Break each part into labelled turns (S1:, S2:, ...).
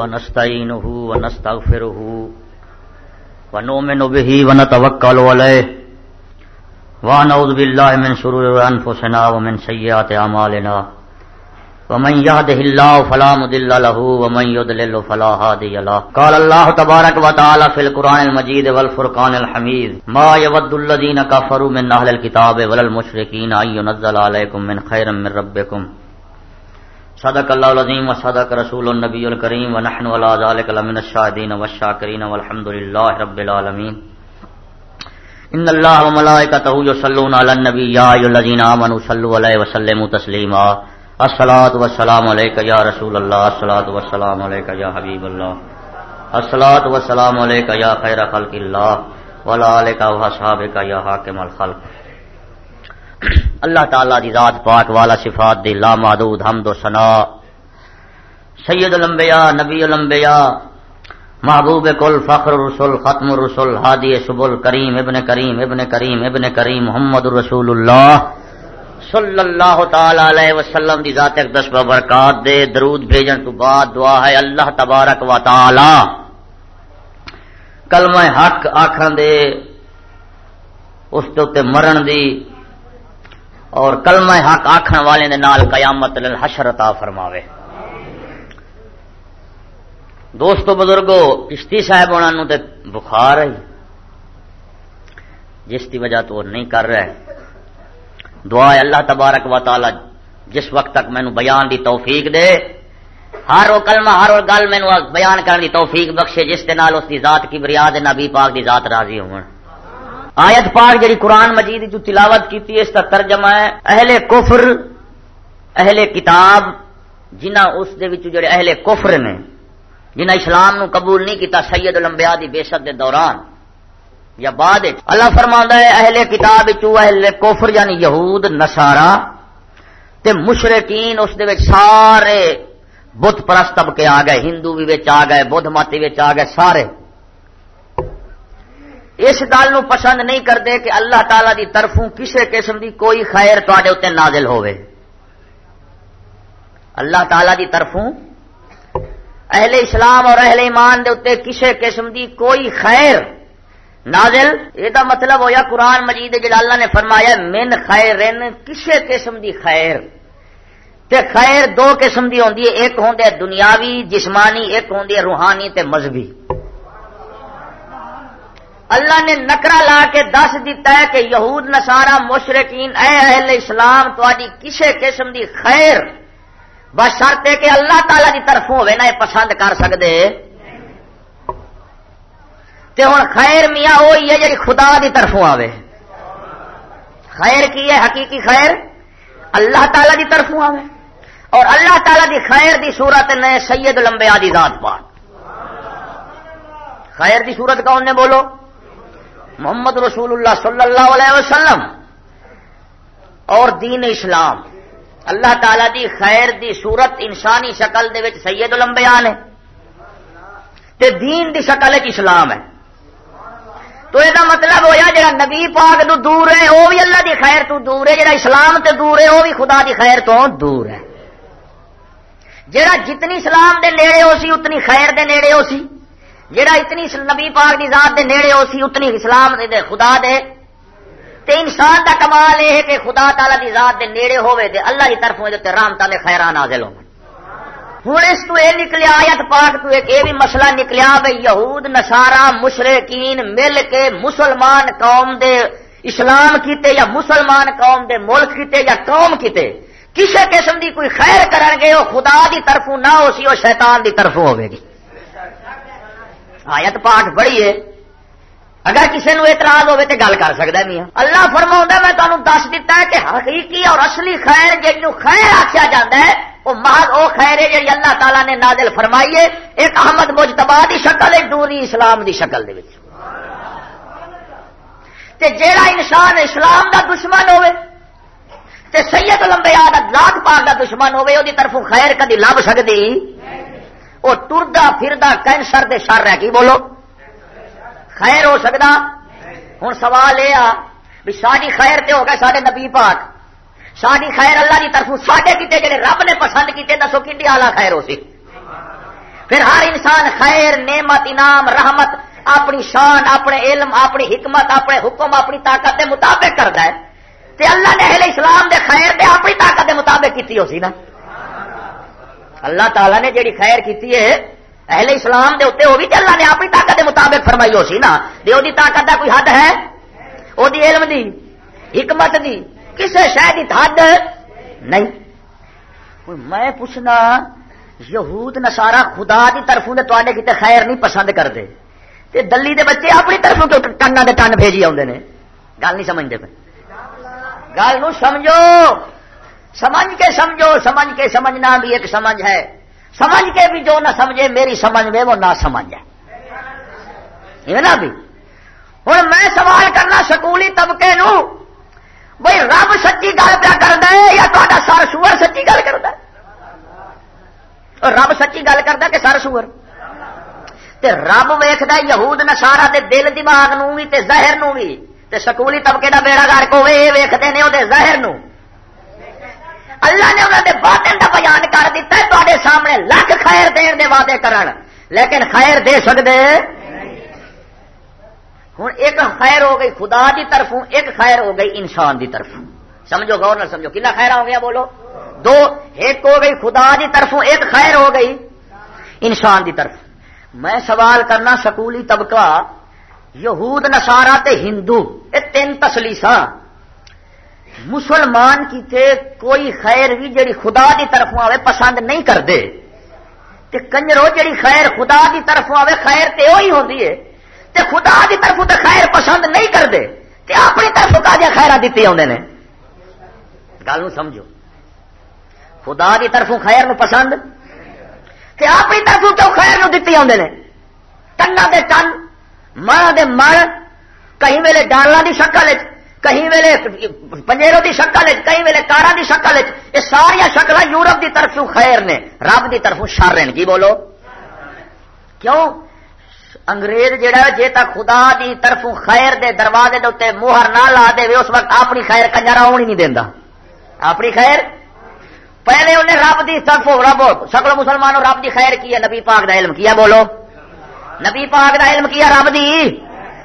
S1: ونستعينه ونستغفره ونؤمن به ونتوكل عليه ونعوذ بالله من شرور أنفسنا ومن سيئات أعمالنا ومن يهده الله فلا مضل له ومن يضلل فلا هادي له قال الله تبارك وتعالى في القرآن المجيد والفرقان الحميد ما يود الذين كفروا من أهل الكتاب ولا المشركين أن ينزل عليكم من خير من ربكم صدق الله العظيم وصدق رسول النبي الكريم ونحن على ذلك لمن الشاهدين والشاكرين والحمد لله رب العالمين ان الله وملائكته يصلون على النبي يا ايها الذين امنوا صلوا عليه وسلموا تسليما الصلاة والسلام عليك يا رسول الله الصلاة والسلام عليك يا حبيب الله الصلاة والسلام عليك يا خير خلق الله وعلى آلك وصحابك يا حاكم الخلق. اللہ تعالی دی ذات پاک والا صفات دی لا محدود حمد و ثنا. سید الانبیاء، نبی الانبیاء، محبوب کل، فخر رسول ختم رسول ہادی سبل کریم، ابن کریم ابن کریم ابن کریم، محمد رسول اللہ. صلی اللہ تعالی علیہ وسلم دی ذات اقدس برکات دے، درود بھیجن تو بعد دعا ہے اللہ تبارک و تعالی. کلمہ حق آکھن دے، اس تے مرن دی اور کلمہ حق آخر والے دے نال قیامت حشر عطا فرماوے۔ دوستو بزرگو، کشتی صاحب انہوں تے بخار ہے۔ جس کی وجہ تو وہ نہیں کر رہے۔ دعا ہے اللہ تبارک و تعالی، جس وقت تک مینو بیان دی توفیق دے، ہر وہ کلمہ، ہر وہ گل مینو بیان کرنے دی توفیق بخشے، جس دے نال اس دی ذات کی بریاد نبی پاک دی ذات راضی ہون۔ آیت پاک جڑی قرآن مجید جو تلاوت کی اس کا ترجمہ ہے، اہل کفر، اہل کتاب، جنہ اس دے وچ جڑے اہل کفر نے، جنہ اسلام نو قبول نہیں کیتا، سید الانبیاء دی بیشت دے دوران۔ یا بعد اللہ فرماندا ہے، اہل کتاب وچ اہل کفر یعنی یہود نصارا تے مشرکین اس دے وچ سارے بت پرست طبقے آ گئے، ہندو بھی وچ آ گئے، بدھ مت وچ آ گئے، سارے۔ اس گل پسند نہیں کرتے کہ اللہ تعالی دی طرفوں کسی قسم دی کوئی خیر تے اتنے نازل ہوئے اللہ تعالی دی طرفوں اہل اسلام اور اہل ایمان دے اتنے کسی قسم دی کوئی خیر نازل، یہ مطلب ہویا قرآن مجید جل اللہ نے فرمایا، من خیر کسی قسم دی خیر۔ تے خیر دو قسم دی ہوندی ہے، ایک ہوندے دنیاوی، جسمانی، ایک ہوندی ہے روحانی تے مذہبی۔ اللہ نے نکرا لا کے دس دیتا ہے کہ یہود نسارا مشرقین اے اہل اسلام تاری کسی قسم دی خیر بس شرط ہے کہ اللہ تعالی دی طرفوں ہوئے نا یہ پسند کر سکتے تے ہوں خیر میاں وہی ہے جی خدا دی طرفوں آوے۔ خیر کی ہے؟ حقیقی خیر؟ اللہ تعالی دی طرفوں آوے۔ اور اللہ تعالی دی خیر دی صورت نے سید لمبے آدی ذات پاک۔ خیر دی صورت کون نے بولو؟ محمد رسول اللہ صلی اللہ علیہ وسلم اور دین اسلام۔ اللہ تعالی دی خیر دی صورت انسانی شکل دے وچ سید الانبیاء نے۔ تے دین دی شکل وچ اسلام ہے۔ تو یہ مطلب ہویا جڑا نبی پاک تو دور ہے وہ بھی اللہ دی خیر تو دور ہے، جڑا اسلام تے دور ہے وہ بھی خدا دی خیر تو دور ہے۔ جڑا جتنی اسلام دے نیڑے ہو سی، اتنی خیر دے نیڑے ہو سی۔ جڑا اتنی نبی پاک دی ذات دے نیڑے ہو سی اتنی اسلام دے, دے خدا دے۔ تے انسان دا کمال یہ ہے کہ خدا تعالی دی ذات دے نیڑے ہوئے دے اللہ کی طرف ہوئے رحمت دے خیران نازل ہوں۔ ہوں اس تو یہ نکلیا آیت پاک تو ایک یہ بھی مسئلہ نکلیا بھائی یہود نسارا مشرقین مل کے مسلمان قوم دے اسلام کیتے یا مسلمان قوم دے ملک کیتے یا قوم کیتے کسی قسم دی کوئی خیر کرن گے وہ خدا دی طرفوں نہ ہو سی وہ شیطان دی طرفوں ہوے گی۔ آیت پاٹ بڑی اگر کسی نو اعتراض ہوے تو گل کر سکتا میاں۔ اللہ فرما میں تمہیں دس دیتا ہے کہ حقیقی اور اصلی خیر جی خیر آخیا جا ہے، وہ محض وہ خیر ہے جی اللہ تعالیٰ نے نازل فرمائی ہے۔ ایک احمد مجتبا دی شکل ہے دوری اسلام دی شکل دے تے جیڑا انسان اسلام دا دشمن ہوے تے سید لمبیا ذات پاک دا دشمن ہوے وہ طرفوں خیر کدی لب سکتی وہ ٹردا پھردا کینسر دے شر ہے، کی بولو؟ خیر ہو سکتا ہوں سوال یہ آ بھی ساری خیر تے ہو گئے سارے نبی پاک۔ ساری خیر اللہ کی طرف سڈے کیتے جڑے رب نے پسند کیتے، دسو کی آلہ خیر ہو سی۔ پھر ہر انسان خیر، نعمت، انعام، رحمت اپنی شان، اپنے علم، اپنی حکمت، اپنے حکم، اپنی طاقت کے مطابق کرتا ہے۔ تے اللہ نے اہل اسلام دے خیر دے اپنی طاقت کے مطابق کی ہو سی نا۔ اللہ تعالیٰ نے جیڑی خیر کی ہے، اہل اسلام دے اتنے وہ بھی اللہ نے اپنی طاقت کے مطابق فرمائی ہو سی نا۔ دے وہ طاقت کا کوئی حد ہے؟ وہ علم دی، حکمت دی، کسے کسی شاید حد نہیں۔ میں پوچھنا، یہود نسارا خدا کی طرفوں نے تے کتنے خیر نہیں پسند کرتے۔ تے دلی دے بچے اپنی طرفوں ٹنا دے ٹن بھیجی آتے ہیں گل نہیں سمجھتے پہ گل نو سمجھو۔ سمجھ کے سمجھو، سمجھ کے سمجھنا بھی ایک سمجھ ہے۔ سمجھ کے بھی جو نہ سمجھے، میری سمجھ میں وہ نہ سمجھ ہے۔ نا بھی۔ ہوں میں سوال کرنا سکولی طبقے نو بھائی رب سچی گل پیا کر دے یا تا سر سور سچی گل کر دے رب سچی گل کرتا کہ سر سور؟ تے رب ویخد یہود نسارا تے دل دماغ نو بھی تے زہر نو بھی تے سکولی طبقے کا بیڑا گرک ہوے یہ ویختے ہیں وہ زہر نو اللہ نے انہوں نے باطن کا بیان کر دیتا ہے تے سامنے لکھ خیر دین دے وعدے کرن۔ لیکن خیر دے سکتے ہوں ایک خیر ہو گئی خدا دی طرفوں ایک خیر ہو گئی انسان دی طرف۔ سمجھو غور نہ سمجھو، کنا خیر ہو گیا بولو؟ دو، ایک ہو گئی خدا دی طرفوں ایک خیر ہو گئی انسان دی طرف۔ میں سوال کرنا، سکولی طبقہ، یہود نسارا تے ہندو، یہ تین تسلیساں۔ مسلمان کی تے کوئی خیر بھی جڑی خدا دی طرفوں آوے پسند نہیں کرتے۔ کنجرو جڑی خیر خدا دی طرفوں آوے، خیر تے وہی ہوتی ہے۔ تے خدا دی طرفوں تے خیر پسند نہیں کرتے۔ تے اپنی طرف کا دیا خیر دیتی آدھے نے۔ گل سمجھو۔ خدا دی طرفوں خیر نو پسند؟ تے اپنی طرفوں کیوں خیر نو دیتی آدھے نے؟ ٹنا دے ٹن مر دے مر کہیں ویلے ڈالنا دی شکل کہیں ویلے پنجیرو دی شکل کہیں ویلے کارا دی شکل یہ ساریا شکل یورپ دی طرف خیر نے، رب دی طرف شر ہیں۔ کی بولو؟ کیوں؟ انگریز جہا جی تک خدا دی طرف خیر دے دروازے دے موہر نہ لا دے اس وقت اپنی خیر کنجرا آنی نہیں دینا اپنی خیر؟ پہلے انہیں رب دی طرف رب سکل مسلمانوں، رب دی خیر کی ہے، نبی پاک دا علم کیا بولو۔ نبی پاک دا علم کیا رب دی۔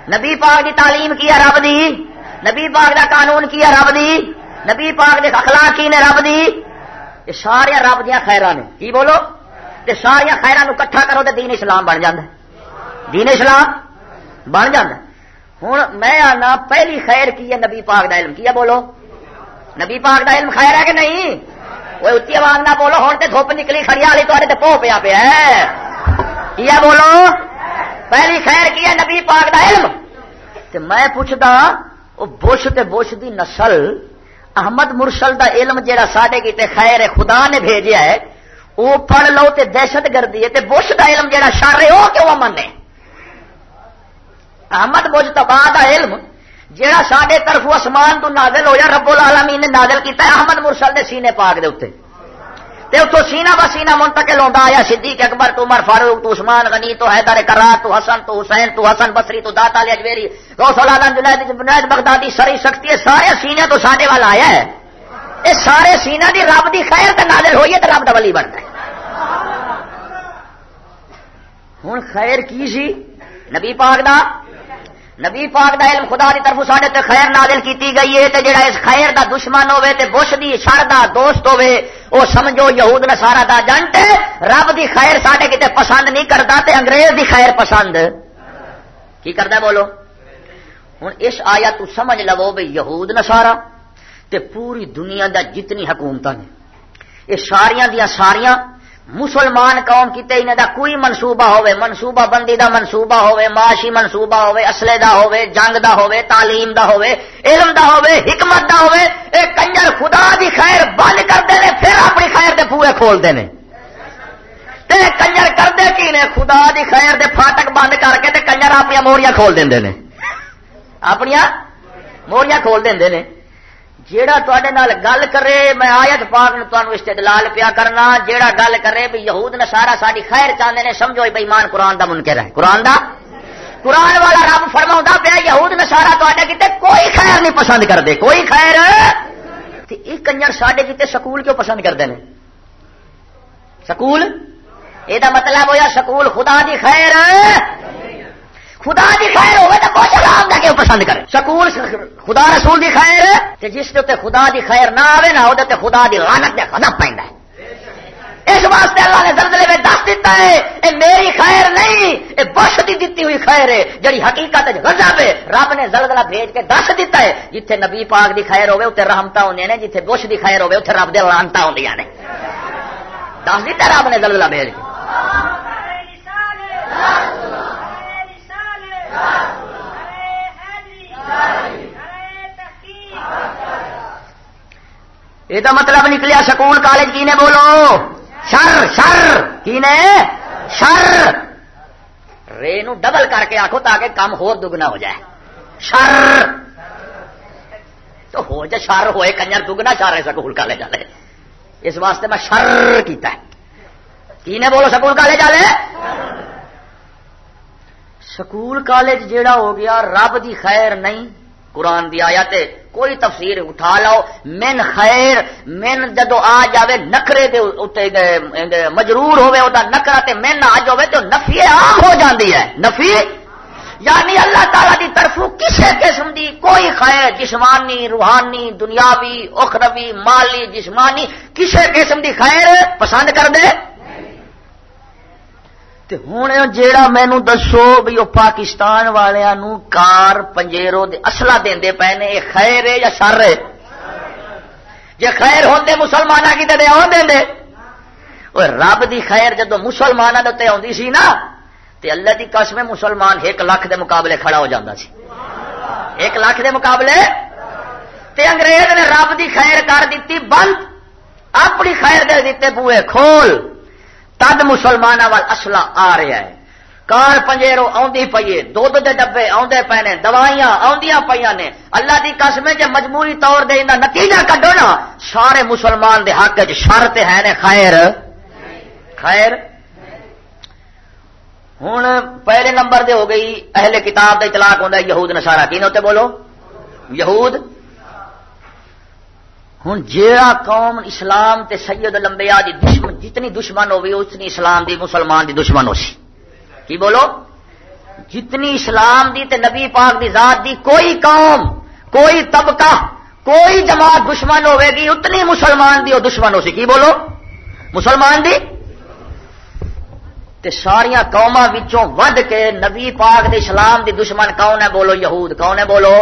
S1: نبی پاک دی تعلیم کیا رب دی۔ نبی پاک دا قانون کیا رب دی؟ نبی پاک دے اخلاق کی نے رب دی؟ یہ سارے رب دیا خیرہ نے کی بولو؟ تے ساریا خیرہ نو کٹھا کرو تے دین اسلام بن جاندہ دین اسلام بن جاندہ ہوں میں آنا، پہلی خیر کی ہے نبی پاک دا علم۔ کیا بولو؟ نبی پاک دا علم خیر ہے کہ نہیں؟ وہ اچھی آواز نہ بولو ہوں تے دھوپ نکلی کھڑی والی تے پو پیا پیا کیا بولو؟ پہلی خیر کی ہے نبی پاک دا علم۔ تے میں پوچھتا وہ بش تے بش دی نسل، احمد مرسل دا علم جہاں سڈے کی خیر ہے خدا نے بھیجا ہے وہ پڑھ لو تے دہشت گردی ہے تے بش دا علم جہاں شر ہے وہ کیوں منے؟ احمد بش تبا دا علم جہاں سڈے طرف اسمان تو نازل ہویا، رب العالمین نے نازل کیتا ہے، احمد مرسل دے سینے پاک دے اتنے تے اتو سینہ بسینہ منتقل ہوتا آیا، صدیق اکبر تو عمر فاروق تو عثمان غنی تو حیدر کرار تو حسن تو حسین تو حسن بصری تو داتا علی اجمیری غوث العالم جنید جنید بغدادی سری شکتی ہے سارے سینے تو ساڈے والا آیا ہے۔ اے سارے سینہ دی رب دی خیر تے نازل ہوئی ہے تے رب دا ولی بنتا ہے۔ ہن خیر کی سی؟ نبی پاک دا نبی پاک دا علم خدا دی طرف ساڈے تے خیر نازل کیتی گئی ہے تے جڑا اس خیر دا دشمن ہوے تے بش دی شر دا دوست ہوے او سمجھو یہود نصارا دا جنٹ رب دی خیر ساڈے کتے پسند نہیں کردا تے انگریز دی خیر پسند۔ کی کردا بولو؟ ہن اس آیا تو سمجھ لو بھئی یہود نصارا تے پوری دنیا دا جتنی حکومتاں نے، یہ ساریاں دیاں ساریاں مسلمان قوم کیتے انہاں دا کوئی منصوبہ ہوے منصوبہ بندی دا منصوبہ ہوے معاشی منصوبہ ہوے اسلحے دا ہوے جنگ دا ہوے تعلیم دا ہوے علم دا ہوے حکمت دا ہوے اے کنجر خدا دی خیر بند کردے نے، پھر اپنی خیر دے پوئے کھولدے نے۔ تے کنجر کردے کی نے، خدا دی خیر دے پھاٹک بند کر کے تے کنجر اپنی موریاں کھول دیندے نے۔ اپنی موریاں کھول دیندے نے۔ جیڑا تے گل کرے، میں آیت پاک تمہیں استدلال پیا کرنا، جیڑا گل کرے بھی یہود نے سارا ساری خیر چاہتے ہیں سمجھو بھائی مان قرآن دا منکر ہے۔ قرآن دا؟ قرآن والا رب فرما پیا، یہود نے سارا تے کتنے کوئی خیر نہیں پسند کرتے کوئی خیر؟ یہ کنجر سڈے کتنے سکول کیوں پسند کرتے ہیں سکول؟ یہ مطلب ہوا سکول خدا دی خیر۔ خدا دی خیر ہوئے تو کچھ آرام کا کیوں پسند کرے۔ سکول خدا رسول دی خیر تے جس کے خدا دی خیر نہ آئے نہ وہ خدا دی لانت دے قدم پہ اس واسطے اللہ نے زلزلے میں دس دیتا ہے اے میری خیر نہیں اے بش دی دیتی ہوئی خیر ہے جڑی حقیقت غزہ پہ رب نے زلزلہ بھیج کے دس دیتا ہے جتھے نبی پاک دی خیر ہوئے اتنے رحمتا ہوں نے جتھے بش دی خیر ہوئے اتنے رب دے لانتا ہوں نے۔ دس دیتا رب نے زلزلہ بھیج کے۔ یہ تو مطلب نکلیا سکول کالج کی نے بولو؟ شر شر کی نے شر۔ رے نو ڈبل کر کے آخو تاکہ کام ہو دگنا ہو جائے۔ شر۔ تو ہو جائے شر، ہوئے کنجر دگنا چاہ رہے سکول کالج والے۔ اس واسطے میں شر کیتا ہے۔ کی نے بولو سکول کالج والے؟ سکول کالج جیڑا ہو گیا، رب دی خیر نہیں۔ قرآن دی آیا تے کوئی تفسیر اٹھا لو من خیر، من جدو آ جاوے نکرے دے اتے مجرور ہوئے ہوتا نکرا تے من آ جاوے تو نفی عام ہو جاندی ہے۔ نفی؟ یعنی اللہ تعالی دی طرف کسی قسم دی کوئی خیر، جسمانی، روحانی، دنیاوی، اخروی، مالی، جسمانی کسی قسم دی خیر پسند کر دے۔ ہوں جیڑا مینو دسو بھی وہ پاکستان والوں کار پنجیرو اصلا دے پے نے، یہ خیر ہے یا شر ہے؟ جی خیر ہوتے مسلمان کی تو دے دے رب دی خیر جدو مسلمانوں کے آتی سی نا، تے اللہ دی قسم مسلمان ایک لاکھ دے مقابلے کھڑا ہو جاتا سی۔ ایک لاکھ دے مقابلے؟ تے انگریز نے رب دی خیر کر دیتی، بند۔ اپنی خیر دے دیتے، بوئے کھول۔ تد مسلمان وال اصلا آ رہا ہے۔ کار پنجیرو آدھی پیے دھد دے ڈبے آدھے پے نے، دوائیاں آدیا پہ نے۔ اللہ کی قسم جی مجبوری طور دے نتیجہ کڈو نا، سارے مسلمان دے حق چ شرط ہے نے خیر۔ خیر؟ ہوں پہلے نمبر دے ہو گئی، اہل کتاب کا اطلاق ہوتا ہے، یہود نسارا کی نوتے بولو؟ یہود؟ ہوں جیڑا قوم اسلام تے سید لمبیا دی دشمن، جتنی دشمن ہوگی اتنی اسلام دی، مسلمان دی دشمن ہو سی کی بولو؟ جتنی اسلام دی تے نبی پاک دی ذات دی کوئی قوم، کوئی طبقہ، کوئی جماعت دشمن ہوے گی، اتنی مسلمان دی وہ دشمن ہو سی کی بولو؟ مسلمان دی؟ تے ساریا قوما ود کے نبی پاک دے اسلام دی دشمن کون ہے؟ بولو یہود۔ کون ہے؟ بولو؟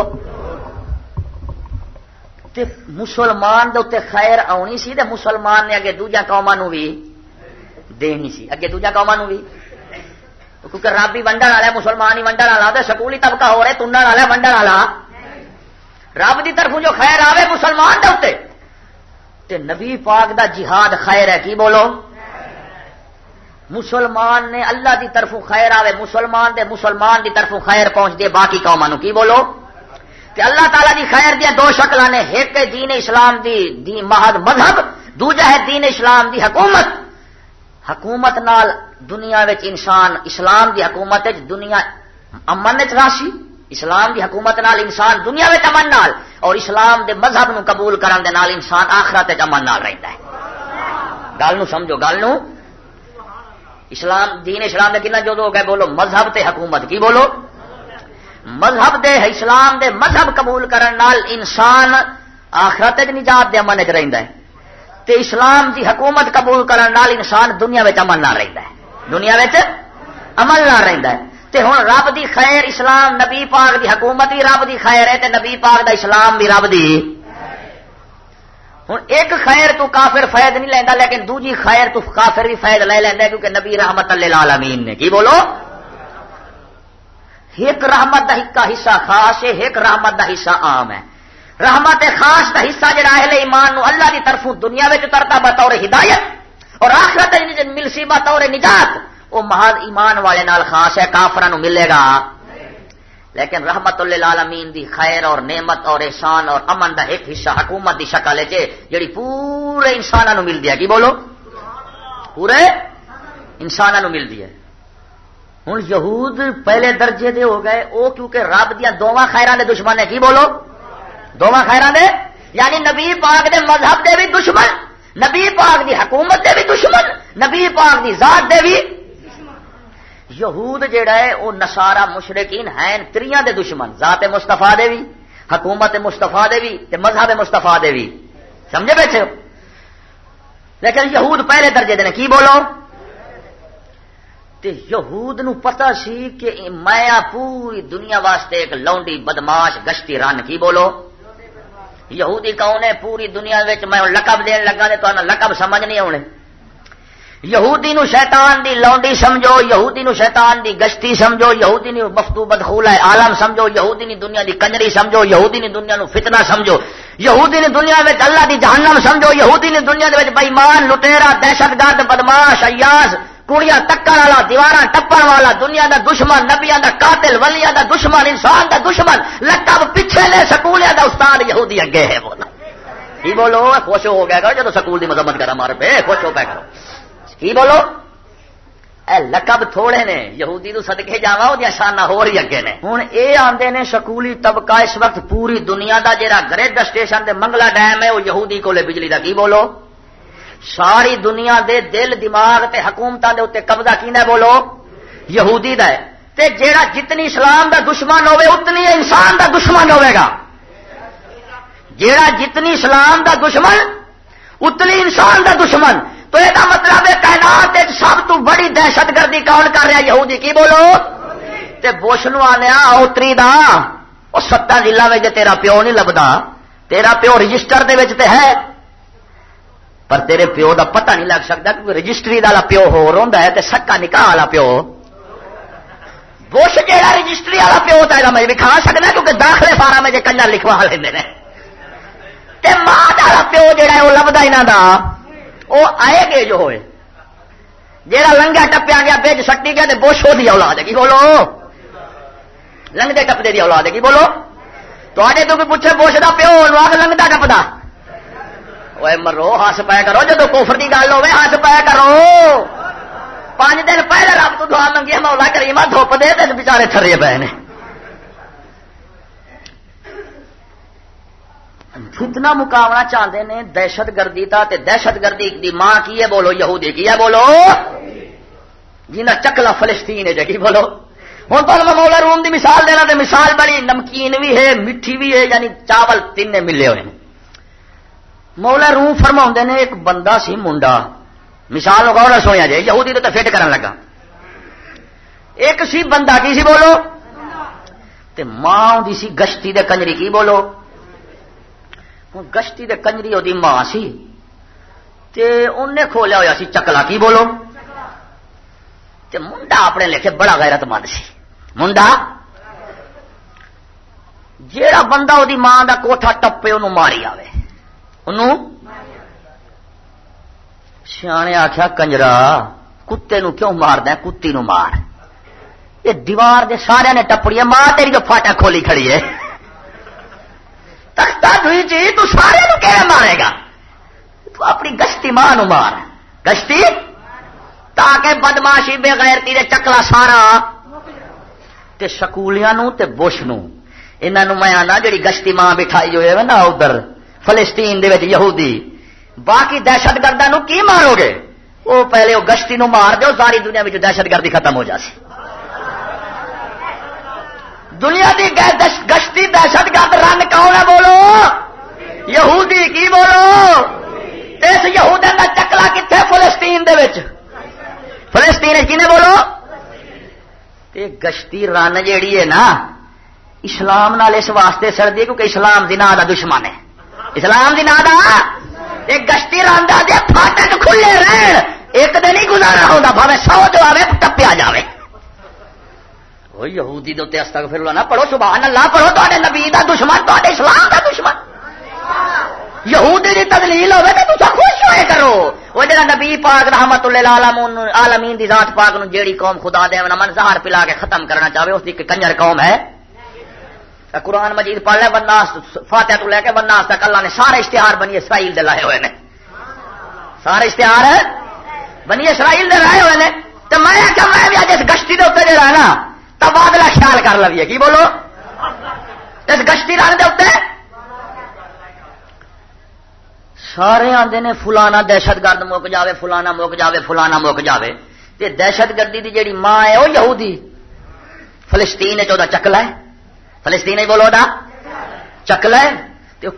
S1: تے مسلمان دے اتنے خیر آنی سی تے مسلمان نے اگے دوجا قوما نو بھی دینی سی۔ اگے دوجا قوما نو بھی کیونکہ رب ہی ونڈن والا مسلمان ہی ونڈن والا سکولی طبقہ ہو رہے تنڈن والا ونڈن والا۔ رب دی طرف جو خیر آوے مسلمان دے اتنے تے نبی پاک دا جہاد خیر ہے، کی بولو؟ مسلمان نے اللہ دی طرف خیر آوے، مسلمان دے مسلمان دی طرف خیر پہنچ دے، باقی قوما کی بولو؟ کہ اللہ تعالیٰ دی خیر دیا دو شکل نے، ایک دین اسلام دی دی مہد مذہب، دوجا ہے دین اسلام دی حکومت۔ حکومت نال دنیا وچ انسان، اسلام دی حکومت وچ دنیا امن راشی، اسلام دی حکومت نال انسان دنیا وچ امن نال، اور اسلام دے مذہب نو قبول کرن دے نال انسان آخرت امن نال رہندا ہے۔ گل نو سمجھو، گل نو۔ اسلام، دین اسلام دے کنا جو ہو گئے، بولو مذہب تے حکومت، کی بولو؟ مذہب دے اسلام دے مذہب قبول کرن نال انسان آخرت نجات دے امن چ تے اسلام دی حکومت قبول کرن نال انسان دنیا امن نہ رہتا ہے۔ دنیا امن نہ رہتا ہے۔ تے ہوں رب دی خیر اسلام، نبی پاک دی حکومت ہی رب دی خیر ہے تے نبی پاک دا اسلام بھی رب دی۔ ہوں ایک خیر تو کافر فائد نہیں لینا لیکن دوجی خیر تو کافر بھی فائد لے لینا کیونکہ نبی رحمت اللہ عالمین نے۔ کی بولو؟ ایک رحمت کا حصہ خاص ہے ایک رحمت کا حصہ عام ہے۔ رحمت خاص کا حصہ جڑا اہل ایمان نو اللہ کی طرف دنیا میں اترتا بطور ہدایت، اور آخرت ملسی بطور نجات، وہ محض ایمان والے نال خاص ہے کافران ملے گا۔ لیکن رحمت اللہ دی خیر اور نعمت اور احسان اور امن دا ایک حصہ حکومت دی شکل ہے، جڑی پورے انسانوں ملتی ہے۔ کی بولو؟ پورے انسانوں ملتی ہے۔ ہوں یہود پہلے درجے دے ہو گئے وہ کیونکہ رب دیا دونوں خیران دے دشمن ہے کی بولو؟ دونوں خیران دے؟ یعنی نبی پاک دے مذہب دے بھی دشمن، نبی پاک دی حکومت دے بھی دشمن، نبی پاک دی ذات دے بھی یہود جیڑا ہے وہ نسارا مشرقین ہیں، تریاں دے دشمن، ذات مستفا دے بھی، حکومت مستفا دے بھی، تے مذہب مستفا دے بھی۔ سمجھے بیٹھے ہو؟ لیکن یہود پہلے درجے دے کی بولو؟ تے یہود نو پتا سی کہ میں پوری دنیا واسطے ایک لونڈی بدماش گشتی رن، کی بولو؟ یہودی کون ہے؟ پوری دنیا میں لقب دین لگا تو لقب سمجھ نہیں آنے یہودی نو شیطان دی لونڈی سمجھو، یہودی نو شیطان دی گشتی سمجھو، یہودی نو مفتو بدخول ہے عالم سمجھو، یہودی نی دنیا دی کنجری سمجھو، یہودی نی دنیا نو فتنہ سمجھو۔ یہودی نی دنیا میں اللہ دی جہنم سمجھو، یہودی نی دنیا دے بےمان لٹیرا دہشت گرد بدماش ایاس کڑیاں ٹکر والا دیوار ٹپن والا دنیا دا دشمن نبیا دا قاتل ولیا دا دشمن انسان دا دشمن لقب پیچھے لے سکولیا دا استاد یہودی اگے ہے بولا کی بولو خوش ہو گیا کرو جب سکول دی مذمت کرا مارے پہ خوش ہو پہ کرو کی بولو اے لقب تھوڑے نے یہودی تو سدکے جا وہ شانہ ہو رہی اگے نے ہوں یہ آتے نے سکولی طبقہ اس وقت پوری دنیا دا جہاں گریڈ اسٹیشن دے منگلا ڈیم ہے وہ یہودی کو بجلی دا کی بولو ساری دنیا دے دل، دماغ تے حکومت دے اتنے قبضہ کینا بولو؟ یہودی دا ہے۔ تے جیڑا جتنی اسلام دا دشمن ہوے اتنی انسان دا دشمن ہوے گا۔ جیڑا جتنی اسلام دا دشمن، اتنی انسان دا دشمن۔ تو یہ مطلب ہے کائنات سب تو بڑی دہشت گردی کون کر رہا یہودی کی بولو؟ تے بوش نو آنے اوتری دا وہ ستا ضلع میں تیرا پیو نہیں لبدا۔ تیرا پیو رجسٹر دے تے ہے۔ پر تیرے پیو دا پتہ نہیں لگ سکتا کیونکہ رجسٹری والا پیو ہو رہا ہے تے سکا نکاح والا پیو۔ بوش کہڑا رجسٹری والا پیو ہوتا میں بھی کھا سکتا کیونکہ داخلے فارا میں کنجا لکھوا لیں ماں والا پیو جہا ہے، وہ لبدا یہاں کا وہ آئے گے جو ہوئے۔ جہاں لنگا ٹپیا گیا بج سٹی گیا تو بوش ہو دی اولاد ہے۔ کی بولو؟ لنگتے ٹپتے دی اولاد ہے۔ کی بولو؟ تے تو پوچھے بوش کا پیو لنگتا ٹپتا مرو ہس پایا کرو جب کوفر کی گل ہوے ہس پایا کرو پانچ دن پہلے رب تو دعا منگی مولا کریما دھوپ دے دن بچارے تھرے پے نے فتنا مقابلہ چاہتے ہیں دہشت گردی تا تے دہشت گردی دی ماں کی ہے بولو یہودی کی ہے بولو جنا چکلا فلسطین ہے جی بولو ہوں تو میں مولا روم دی مثال دینا تے مثال بڑی نمکین بھی ہے میٹھی بھی ہے یعنی چاول تین ملے ہوئے ہیں مولا روح فرما نے، ایک بندہ سی، منڈا۔ مثال غور سویا جائے، یہودی تو فٹ کرن لگا۔ ایک سی بندہ کی سی بولو؟ تے ماں دی سی گشتی دے کنجری کی بولو؟ گشتی دے کنجری وہ ماں سی۔ تے انہیں کھولیا ہوا سی، چکلا کی بولو؟ تے منڈا اپنے لکھے بڑا غیرت مند سی۔ منڈا؟ جیڑا بندہ وہ ماں دا کوٹھا ٹپے انہوں ماری آوے۔ سیا آخیا کنجرا کتے نو کیوں مار کتی نو مار یہ دیوار دے سارے نے ٹپڑی ہے ماں تیری جو فاٹا کھولی کھڑی ہے تختہ دئی جی تو سارے نو کہ مارے گا تو اپنی گشتی ماں نو مار گشتی تاکہ بدماشی بے غیرتی دے چکلا سارا تے سکولیاں نو تے بش نو انہوں میں آنا جڑی گشتی ماں بٹھائی جو ہے نا ادھر فلسطین دے وچ یہودی، باقی دہشت گردوں نو کی مارو گے؟ وہ پہلے وہ گشتی نو مار دو ساری دنیا میں دہشت گردی ختم ہو جاسی دنیا دی گشتی دہشت گرد رنگ کون ہے بولو؟ یہودی کی بولو؟ اس یہود کا چکلا کتنے فلسطین دے وچ؟ فلسطین کنے بولو؟ گشتی رن جیڑی ہے نا، اسلام نال اس واسطے سردی کیونکہ اسلام دنا دا دشمن ہے۔ اسلام دی نادا. ایک گشتی راندا دے فاٹک کھلے رہن. ایک دن ہی گزارا ہوتا بھاوے، سو جو آئے ٹپیا جائے وہ یہودی دے استغفر اللہ نہ پڑھو سبحان اللہ پڑھو تے نبی دا دشمن تے اسلام دا دشمن۔ یہودی دی تدلیل ہوے تے تسا خوش ہوئے کرو۔ وہ جڑا نبی پاک رحمت للعالمین عالمین دی ذات پاک نو جیڑی قوم خدا دے من زہر پلا کے ختم کرنا چاہے اس دی کنجر قوم ہے۔ قرآن مجید پڑھ لے بندہ فاتح تو لے کے بندہ تک اللہ نے سارے اشتہار بنی اسرائیل دے لائے ہوئے نے۔ سارے اشتہار بنی اسرائیل دے لائے ہوئے نے۔ تو میں کیا میں بھی اس گشتی دے اتنے جڑا نا تبادلہ خیال کر لویے، کی بولو؟ اس گشتی رن دے اتنے سارے آتے نے، فلانا دہشت گرد مک جاوے، فلانا مک جاوے، فلانا مک جاوے۔ تے دہشت گردی دی جیڑی ماں ہے، وہ یہودی۔ فلسطین چودہ چکلا ہے۔ فلسطین بولو دا؟ چکلا ہے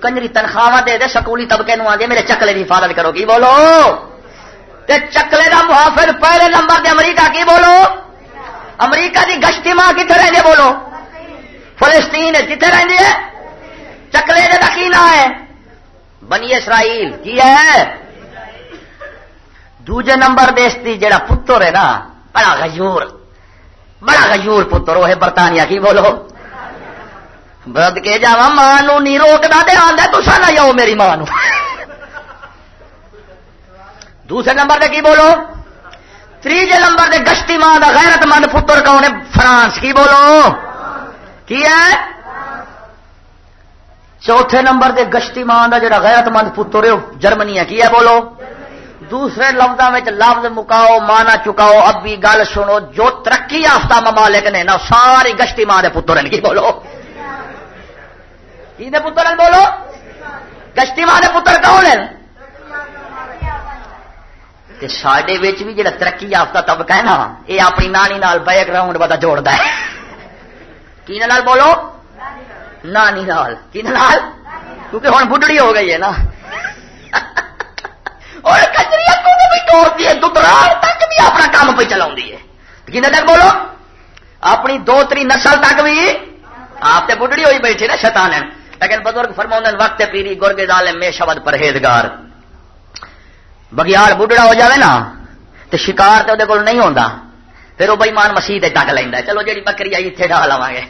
S1: کنجری تنخواہ دے دے، سکولی طبقے نو آدھے میرے چکلے کی حفاظت کرو۔ کی بولو؟ تے چکلے دا محافظ، پہلے نمبر دے امریکہ، کی بولو؟ امریکہ دی گشتی ماں کتنے رہتے بولو۔ فلسطین کتنے رہتے ہے؟ چکلے دے دکینا ہے؟ بنی اسرائیل، کی ہے؟ دوجے نمبر دیشتی جڑا پتر ہے نا، بڑا غجور بڑا غجور پتر، وہ ہے برطانیہ، کی بولو؟ برد کے جا ماں نہیں روکتا دے آدھا تو نہ جاؤ میری ماں دوسرے نمبر دے کی بولو؟ تیجے نمبر دے گشتی ماں دا غیرت مند پتر کون ہے؟ فرانس، کی بولو؟ کی ہے؟ چوتھے نمبر دے گشتی ماں کا جڑا غیرت مند پتر ہے جرمنی ہے، کی ہے؟ بولو۔ دوسرے لفظوں میں لفظ مکاؤ مانا چکاؤ، اب بھی گل سنو، جو ترقی یافتہ ممالک نے نا، ساری گشتی ماں کے پتر کی بولو؟ کی پتر بولو۔ گشتی ماں کے پتر کون ہیں؟ سڈے بھی جڑا ترقی یافتہ طبقہ ہے نا یہ اپنی نانی نال بیک گراؤنڈ بتا جوڑتا ہے۔ کی بولو؟ نانی نال۔ کی نال؟ کیونکہ ہوں بڑھڑی ہو گئی ہے نا۔ اور توڑتی ہے تک بھی اپنا کام پہ چلا کی تک بولو؟ اپنی دو تری نسل تک بھی آپ تے بڑھڑی ہوئی بیٹھے نا شیطان ہے۔ لیکن بزرگ فرما وقت پیری گرگے دال میں شبد پرہیزگار۔ بگیار بڑھڑا ہو جاوے نا تو شکار تو وہ نہیں ہوتا پھر وہ بئیمان مسیح ٹک لینا چلو جی بکری آئی اتنے ڈال لوا گے۔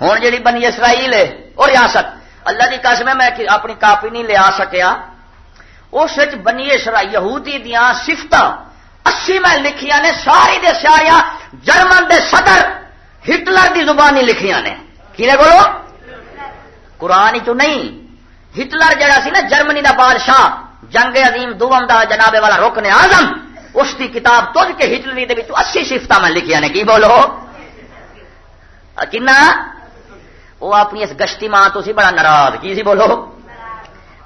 S1: ہوں جی بنی اسرائیل ہے اور ریاست۔ اللہ کی قسم ہے، میں اپنی کاپی نہیں لیا سکیا۔ اس بنی اسرائیل یہودی دیا سفت اسی میں لکھیا نے، ساری دے ساریا جرمن دے صدر ہٹلر دی زبانی لکھیا نے۔ کی بولو؟ قرآن چ نہیں۔ ہٹلر جہا سی نا جرمنی دا بادشاہ جنگ عظیم دوم دا جناب والا رکن آزم اس کی کتاب تج کے ہٹلری دے اسی سفت میں لکھیا نے کی بولو؟ کنا؟ وہ اپنی اس گشتی ماں تو سی بڑا ناراض کی سی بولو؟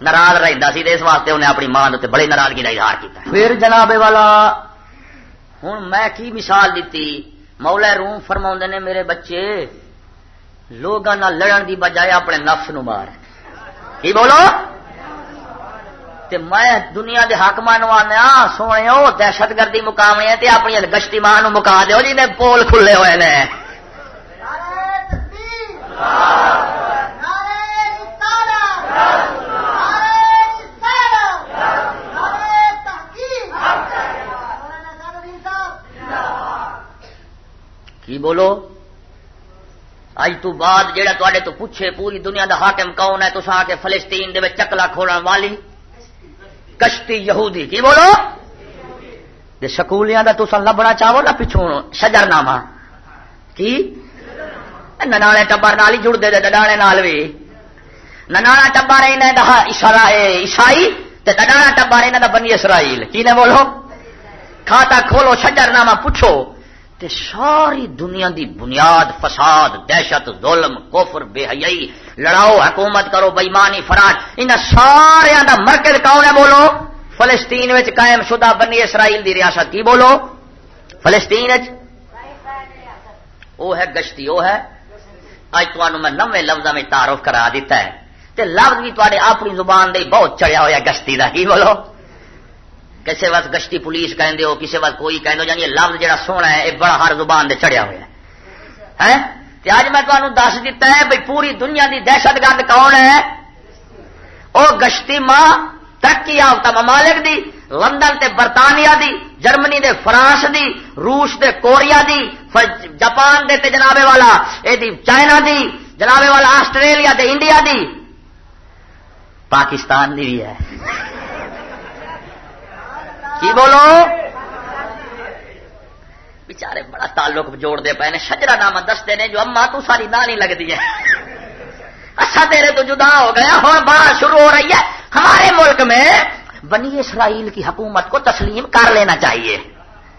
S1: ناراض رہتا سی اس واسطے انہیں اپنی ماں تے بڑی ناراضگی کا اظہار کیا پھر جناب والا۔ ہوں میں کی مثال دیتی مولا روم فرما نے میرے بچے لوگوں لڑن دی بجائے اپنے نفس نو مار۔ کی بولو؟ تے میں دنیا دے حاقم آنا سونے دہشت گردی مقام تے اپنی گشتی ماں مکا دو جی نے پول کھلے ہوئے نے۔ کی بولو؟ اج تو بعد جہاں تے تو پوچھے، پوری دنیا دا حاکم کون ہے؟ تو آ کے فلسطین دے چکلا کھوڑا والی۔ کشتی یہودی، کی بولو؟ سکولیاں دا تو لبنا چاہو نا پچھوں شجر نامہ کی ننانے ٹبر نال ہی جڑتے ڈڈانے نال بھی ننانا ٹبر عیسائی، تے ڈڈانا ٹبر یہاں کا بنی اسرائیل۔ کی نے بولو؟ کھاتا کھولو شجر نامہ پوچھو۔ تے ساری دنیا دی بنیاد، فساد، دہشت، ظلم کوفر بے حیائی، لڑاؤ، حکومت کرو بےمانی فراج ان سارا دا مرکز کون ہے بولو؟ فلسطین قائم شدہ بنی اسرائیل دی ریاست کی بولو؟ فلسطین وہ ہے گشتی وہ ہے۔ اج تمہیں میں لفظ میں تعارف کرا دیتا ہے۔ تے لفظ بھی تے اپنی زبان دے بہت چڑھیا ہوا گشتی کا کی بولو؟ کسی وقت گشتی پولیس کہیں ہو کسی وقت کوئی کہہ دو یعنی لفظ جہاں سونا ہے، یہ بڑا ہر زبان دے چڑھیا ہوا ہے۔ اج میں تمہیں دس دیتا ہے بھائی پوری دنیا دی دہشت گرد کون ہے؟ وہ گشتی ماں ترقی یافتہ ممالک دی، لندن تے برطانیہ دی، جرمنی دے فرانس دی، روس دے کوریا دی جاپان دے تے جنابے والا، اے دی چائنا دی، جنابے والا آسٹریلیا دے انڈیا دی۔ پاکستان دی بھی ہے۔ کی بولو؟ بچارے بڑا تعلق جوڑ دے پے شجرا نام دستے نے، جو اما تو ساری نانی لگتی ہے۔ اچھا تیرے تو جدا ہو گیا، ہوں بات شروع ہو رہی ہے۔ ہمارے ملک میں بنی اسرائیل کی حکومت کو تسلیم کر لینا چاہیے۔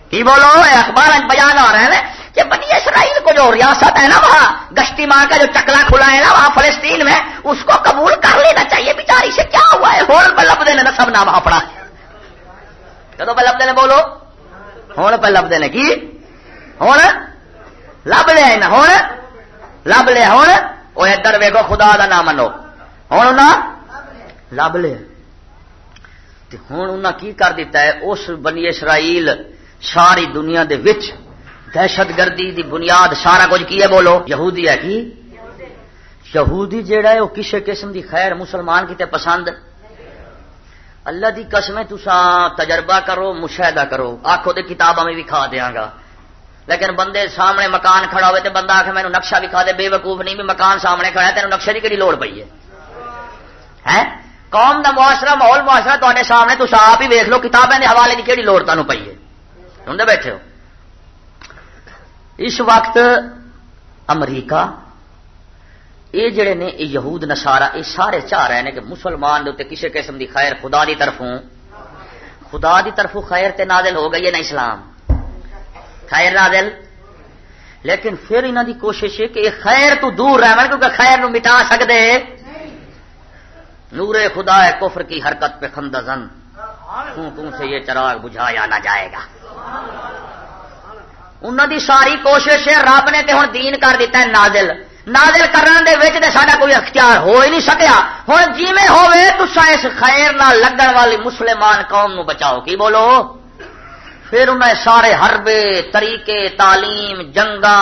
S1: کی بولو؟ اخبار بیان آ رہے ہیں کہ بنی اسرائیل کو جو ریاست ہے نا، وہاں گشتی ماں کا جو چکلا کھلا ہے نا، وہاں فلسطین میں، اس کو قبول کر لینا چاہیے۔ بیچاری سے کیا ہوا ہے؟ ہوں پہ لب دینے سب نام اپنا۔ کدو پہ لب دینے بولو ہوں پہ لب دینے کی ہوں لب لیا ہوں لب لیا ہوں وہ ادھر ویگو خدا کا نام منو ہوں لب لیا ہوں انہیں کی کر دیتا ہے اس بنی اسرائیل ساری دنیا دے وچ دہشت گردی دی بنیاد سارا کچھ کی ہے بولو یہودی ہے کی یہودی جیڑا ہے وہ کسی قسم دی خیر مسلمان کی تے پسند اللہ دی قسمیں تسا تجربہ کرو، مشاہدہ کرو۔ آخو دے کتاب میں بھی کھا دیا گا۔ لیکن بندے سامنے مکان کھڑا ہوئے تے بندہ آخ مینو نقشہ بھی کھا دے بے وقوف نہیں بھی مکان سامنے کھڑا ہے، تینوں نقشے کی کہڑی لوڑ پی ہے؟ قوم دا معاشرہ، ماحول معاشرہ تے سامنے تو آپ ہی ویک لو کتابیں حوالے کی کہڑی لوڑ تمہیں پی ہے؟ سنتے بیٹھے ہو؟ اس وقت امریکہ یہ جڑے نے یہ یہود نسارا یہ سارے چاہ رہے ہیں کہ مسلمان دے کسی قسم دی خیر خدا دی طرفوں خدا دی طرفوں خیر تے نازل ہو گئی ہے نا اسلام۔ خیر نازل۔ لیکن پھر انہوں دی کوشش ہے کہ یہ خیر تو دور رہ کیونکہ خیر نو مٹا سکتے نور خدا ہے، کفر کی حرکت پہ خندزن۔ کیوں کیوں سے یہ چراغ بجھایا نہ جائے گا۔ انہوں دی ساری کوشش ہے، رب نے تے ہوں دین کر دیتا ہے نازل۔ نازل کرنے دے وچ تے ساڈا کوئی اختیار ہو ہی نہیں سکیا۔ ہوں جی میں ہوے تو اس خیر نہ لگن والی مسلمان قوم نو بچاؤ۔ کی بولو؟ پھر انہیں سارے حربے، طریقے، تعلیم جنگا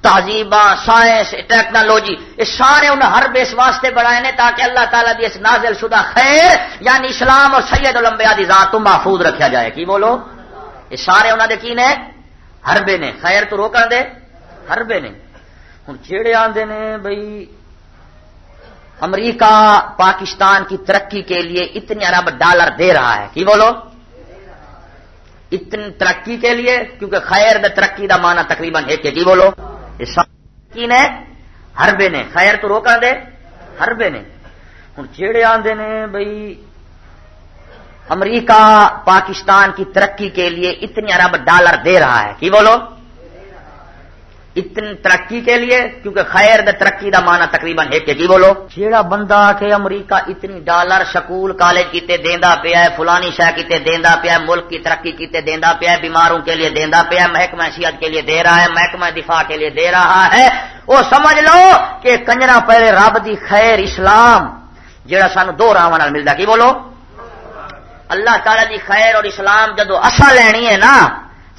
S1: تہذیب سائنس، ٹیکنالوجی، یہ سارے انہیں ہر بیس واسطے بنائے نے تاکہ اللہ تعالیٰ دی اس نازل شدہ خیر یعنی اسلام اور سید المبیا دی ذات تو محفوظ رکھا جائے۔ کی بولو؟ یہ سارے انہوں نے کی نے؟ ہربے نے۔ خیر تو روکن دے۔ ہربے نے۔ ہوں جہے آدھے نے بھائی امریکہ، پاکستان کی ترقی کے لیے اتنے ارب ڈالر دے رہا ہے۔ کی بولو؟ اتنی ترقی کے لیے، کیونکہ خیر دے ترقی دا معنی تقریباً ایک کی بولو؟ کی نے ہربے نے۔ خیر تو روکا دے ہربے نے۔ ہوں جہے آدھے نے بھائی امریکہ، پاکستان کی ترقی کے لیے اتنی ارب ڈالر دے رہا ہے۔ کی بولو؟ اتنی ترقی کے لیے، کیونکہ خیر دے ترقی دا معنی تقریباً ایک کی جی بولو۔ جیڑا بندہ کہ امریکہ اتنی ڈالر سکول کالج کیتے دیندا پیا ہے، فلانی شہ کیتے دیندا پیا ہے، ملک کی ترقی کیتے دیندا پیا ہے، بیماروں کے لیے دیندا پیا ہے، محکمہ صحت کے لیے دے رہا ہے، محکمہ دفاع کے لیے دے رہا ہے۔ وہ سمجھ لو کہ کنجرا پہلے رب دی خیر اسلام، جیڑا سانو دو راہ ملتا کی بولو؟ اللہ تعالی دی خیر اور اسلام جدو اصل لینی ہے نا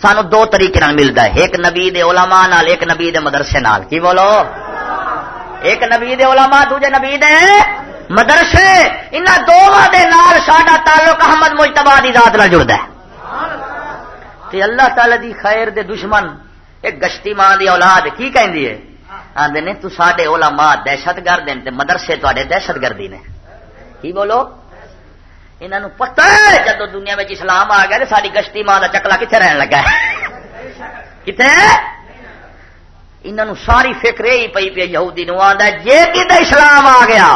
S1: سانو دو طریقے نال ملتا ہے۔ ایک نبی دے علماء نال، ایک نبی دے مدرسے نال۔ کی بولو؟ ایک نبی دے علماء، دوجے نبی دے مدرسے۔ ان دونوں دے نال ساڈا تعلق احمد مجتبا دی ذات نال جڑدا ہے۔ تے اللہ تعالی دی خیر دے دشمن، ایک گشتی ماں دی اولاد، کی کہندی ہے؟ آندے نے، تو ساڈے علماء دہشت گرد ہیں، تے مدرسے تواڈے دہشت گردی نے۔ کی بولو؟ انہوں پتا ہے جدو دنیا میں اسلام آ گیا ساری گشتی ماں کا چکلا کتنے رہن لگا کتنے انہوں ساری فکر یہی پی پی یہودی نو آدھا جی کتنے اسلام آ گیا،